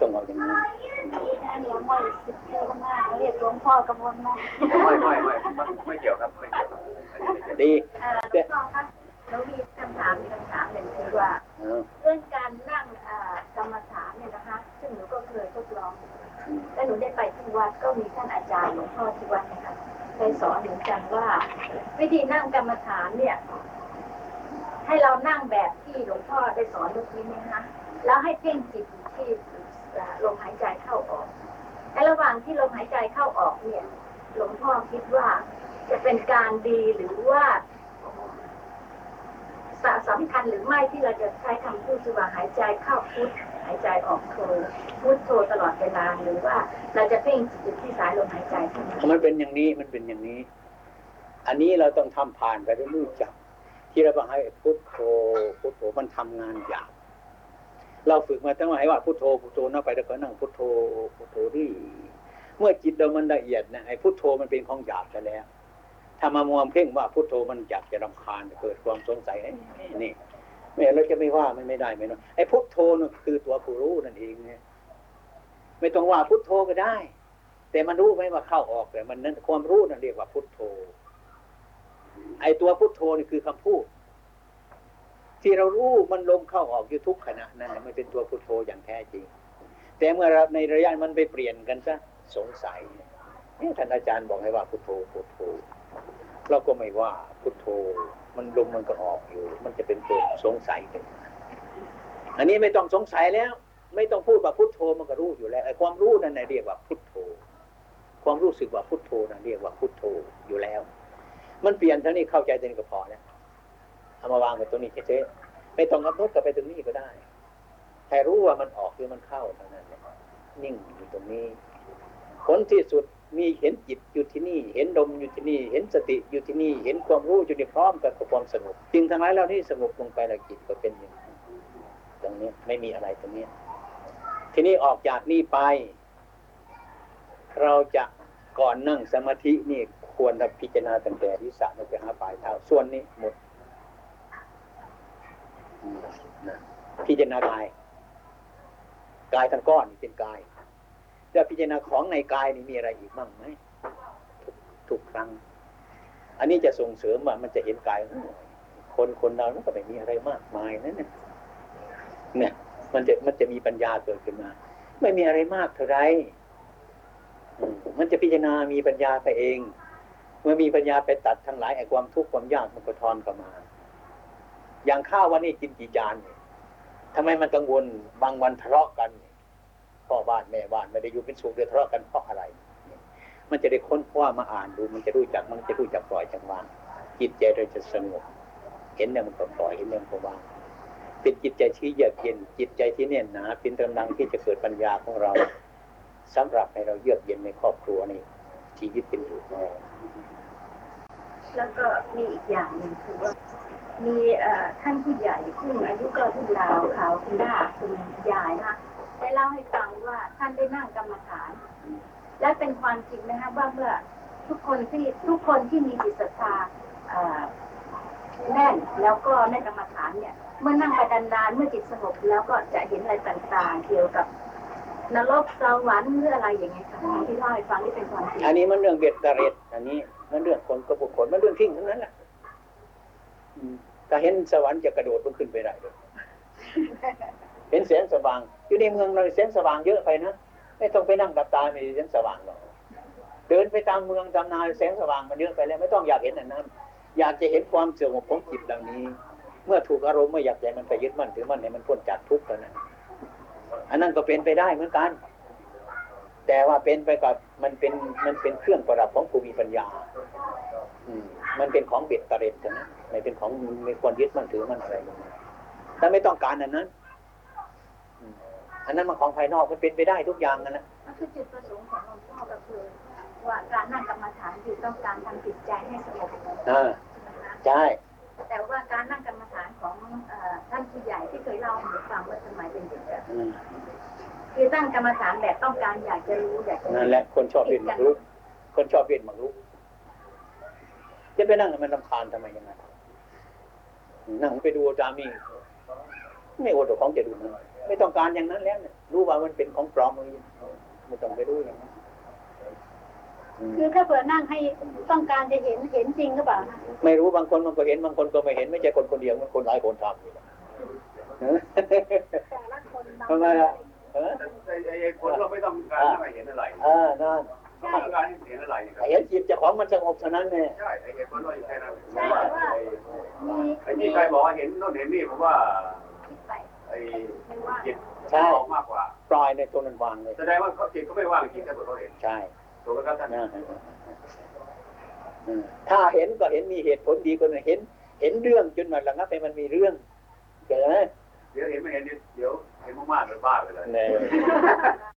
ต้องเอาอย่างนั้นอันนี้ไม่สิบเท่ามากเรียกหลวงพ่อกำมลมาไม่ไม่ไม่ไม่ไม่เกี่ยวครับไม่เกี่ยวครับอันนี้ไม่เกี่ยวดีอ่าหลวงพ่อคะ แล้วมีคำถามมีคำถามหนึ่งคือว่าเออเรื่องการนั่งอ่ากรรมฐานเนี่ยนะคะ ซึ่งหนูก็เคยทดลองและหนูได้ไปที่วัดก็มีท่านอาจารย์หลวงพ่อที่วัดนะคะเคยสอนเหมือนกันว่า วิธีนั่งกรรมฐานเนี่ย ให้เรานั่งแบบที่หลวงพ่อได้สอนเมื่อกี้เนี่ยนะคะแล้วให้เพ่งจิตอยู่ที่อ่าลมหายใจเข้าออกในระหว่างที่ลมหายใจเข้าออกเนี่ย หลวงพ่อคิดว่าจะเป็นการดีหรือว่า สสำคัญหรือไม่ที่เราจะใช้คำพูดที่ว่าหายใจเข้าพุทหายใจออกโทพุทโทตลอดเวลาหรือว่าเราจะเพ่งจิตที่สายลมหายใจเท่มันเป็นอย่างนี้มันเป็นอย่างนี้ อันนี้เราต้องทำผ่านไปด้วยรู้จัก ที่เราบอกให้พุทโธพุทโธมันทำงานหยาบเราฝึกมาตั้งแต่ว่าพุทโธพุทโธนั่งไปแล้วก็นั่งพุทโธพุทโธนี่เมื่อจิตเรามันละเอียดนะไอ้พุทโธมันเป็นของหยาบซะแล้ว ถ้ามามัวเพ่งว่าพุทโธมันอยากจะรำคาญเกิดความสงสัยเอ้ยนี่ไม่เราจะไม่ว่ามันไม่ได้ไหมเนาะไอ้พุทโธนั่นคือตัวผู้รู้นั่นเองเนี่ยไม่ต้องว่าพุทโธก็ได้ แต่มันรู้ไหมว่าเข้าออกแต่มันนั้นความรู้นั่นเรียกว่าพุทโธ ไอ้ตัวพุทโธนี่คือคำพูด ที่เรารู้มันลมเข้าออกอยู่ทุกขณะนั่นแหละมันเป็นตัวพุทโธอย่างแท้จริง แต่เมื่อเราในระยะมันไปเปลี่ยนกันซะสงสัยเนี่ยท่านอาจารย์บอกให้ว่าพุทโธพุทโธ เราก็ไม่ว่าพุทโธมันลมมันก็ออกอยู่ มันจะเป็นตัวสงสัยขึ้นอันนี้ไม่ต้องสงสัยแล้ว ไม่ต้องพูดว่าพุทโธมันก็รู้อยู่แล้วไอ้ความรู้นั่นเรียกว่าพุทโธ ความรู้สึกว่าพุทโธนะเรียกว่าพุทโธอยู่แล้ว มันเปลี่ยนเท่านี้เข้าใจตัวนี้ก็พอแล้วเอามาวางไว้ตรงนี้เฉยๆไม่ต้องกำหนดกับไปตรงนี้ก็ได้ให้รู้ว่ามันออกหรือมันเข้าเท่านั้นนิ่งอยู่ตรงนี้ผลที่สุด มีเห็นจิตอยู่ที่นี่ เห็นลมอยู่ที่นี่ เห็นสติอยู่ที่นี่ เห็นความรู้อยู่ที่พร้อมกับความสงบจริงทั้งหลายเหล่านี้สงบลงไปแล้วจิตก็เป็นอย่างนี้ตรงนี้ไม่มีอะไรตรงนี้ ทีนี้ออกจากนี่ไป เราจะก่อนนั่งสมาธินี่ควรจะพิจารณาตั้งแต่ที่สะลงไปหาปลายเท้าส่วนนี้หมดพิจารณากาย กายทั้งก้อนเป็นกาย แล้วพิจารณาของในกายนี่มีอะไรอีกบ้างไหมทุกครั้ง อันนี้จะส่งเสริมว่ามันจะเห็นกาย คนคนเรามันก็ไม่มีอะไรมากมายนั่นเนี่ยเนี่ยมันจะมันจะมีปัญญาเกิดขึ้นมา ไม่มีอะไรมากเท่าไรมันจะพิจารณามีปัญญาไปเอง เมื่อมีปัญญาไปตัดทั้งหลายไอ้ความทุกข์ความยากมันก็ทอนเข้ามา อย่างข้าววันนี้กินกี่จานเนี่ยทำไมมันกังวลบางวันทะเลาะกันเพ่อบ้านแม่บ้านไม่ได้อยู่เป็นสุขเดือดทะเลาะกันเพราะอะไร มันจะได้ค้นคว้ามาอ่านดู มันจะรู้จักมันจะรู้จักปล่อยจังวางจิตใจเราจะสงบเห็นเนี่ยมันก็ปล่อยเห็นเนี่ยมันก็วางเป็นจิตใจที่เยือกเย็นจิตใจที่แน่นหนาเป็นกำลังที่จะเกิดปัญญาของเราสำหรับให้เราเยือกเย็นในครอบครัวในชีวิตเป็นอยู่ของเราแล้วก็มีอีกอย่างหนึ่งคือว่ามีท่านผู้ใหญ่ซึ่งอายุก็รุ่นราวเขาคุณย่าคุณยายนะคะ ได้เล่าให้ฟังว่าท่านได้นั่งกรรมฐาน และเป็นความจริงนะคะว่าเมื่อทุกคนที่ทุกคนที่มีจิตศรัทธาแน่นแล้วก็ในกรรมฐานเนี่ย เมื่อนั่งไปนานๆเมื่อจิตสงบแล้วก็จะเห็นอะไรต่างๆ เกี่ยวกับนรกสวรรค์หรืออะไรอย่างเงี้ยค่ะที่เล่าให้ฟังนี่เป็นความจริงอันนี้มันเรื่องเบ็ดตะเร็ดอันนี้มันเรื่องคนกับบุคคลมันเรื่องทิ้งทั้งนั้นแหละถ้าเห็นสวรรค์จะกระโดดมันขึ้นไปได้เลย เห็นแสงสว่าง อยู่ในเมืองเราแสงสว่างเยอะไปนะไม่ต้องไปนั่งกับตาไม่แสงสว่างหรอกเดินไปตามเมืองตามนาแสงสว่างมันเยอะไปแล้วไม่ต้องอยากเห็นอันนั้น อยากจะเห็นความเสงบของจิตเหล่านี้ เมื่อถูกอารมณ์ไม่อยากใจมันไปยึดมั่นถือมั่นให้มันพ้นจากทุกข์เท่านั้น อันนั้นก็เป็นไปได้เหมือนกัน แต่ว่าเป็นไปกับมันเป็นมันเป็นเครื่องประดับของผู้มีปัญญา อืมมันเป็นของเบ็ดตะเร็ดเท่านั้นไม่เป็นของไม่ควรยึดมั่นถือมั่นอะไรถ้าไม่ต้องการอันนั้น อันนั้นมันของภายนอกมันเป็นไปได้ทุกอย่างนั่นแหละก็คือจุดประสงค์ของหลวงพ่อก็คือว่าการนั่งกรรมฐานคือต้องการทำจิตใจให้สงบอ่าใช่ไหมคะใช่แต่ว่าการนั่งกรรมฐานของเอ่อท่านผู้ใหญ่ที่เคยเล่าให้หนูฟังเมื่อสมัยเป็นเด็กอะอืมคือตั้งกรรมฐานแบบต้องการอยากจะรู้อยากจะนั่นแหละคนชอบเรียนหมากรุกคนชอบเรียนหมากรุกจะไปนั่งให้มันรำคาญทำไมอยังไงนั่งไปดูจามีไม่โอดของจะดูนะ ไม่ต้องการอย่างนั้นแล้วเนี่ยรู้ว่ามันเป็นของปลอมเลยไม่ต้องไปรู้อย่างนั้นอืมคือถ้าเผื่อนั่งให้ต้องการจะเห็นเห็นจริงหรือเปล่าคะไม่รู้บางคนมันก็เห็นบางคนก็ไม่เห็นไม่ใช่คนคนเดียวมันคนหลายคนทำอยู่นะเออแต่ละคนบางทำไมล่ะเออไอ้ไอ้คนเราไม่ต้องการให้เห็นอะไรเออนั่นต้องการให้เห็นอะไรครับเห็นจิตเจ้าของมันสงบเท่านั้นเนี่ยใช่ไอ้คนเราอยู่แค่นั้นใช่แต่ว่ามีไอ้ที่ใครบอกว่าเห็นโน่นเห็นนี่ผมว่าคิด ไปไอ้ไม่ว่าจิตใช่ออกมากกว่า ปล่อยในตัวนั้นวางเลยแสดงว่าเขาจิตเขาไม่ว่างจริงถ้าเกิดเขาเห็นใช่ถูกไหมครับท่านนะอืมถ้าเห็นก็เห็นมีเหตุผลดีกว่านั้นเห็น เห็นเรื่องจนมาระงับให้มันมีเรื่องเกิดไหมเดี๋ยวเห็นไม่เห็นเดี๋ยวเห็นมากๆเลยบ้าไปเลยเนี่ย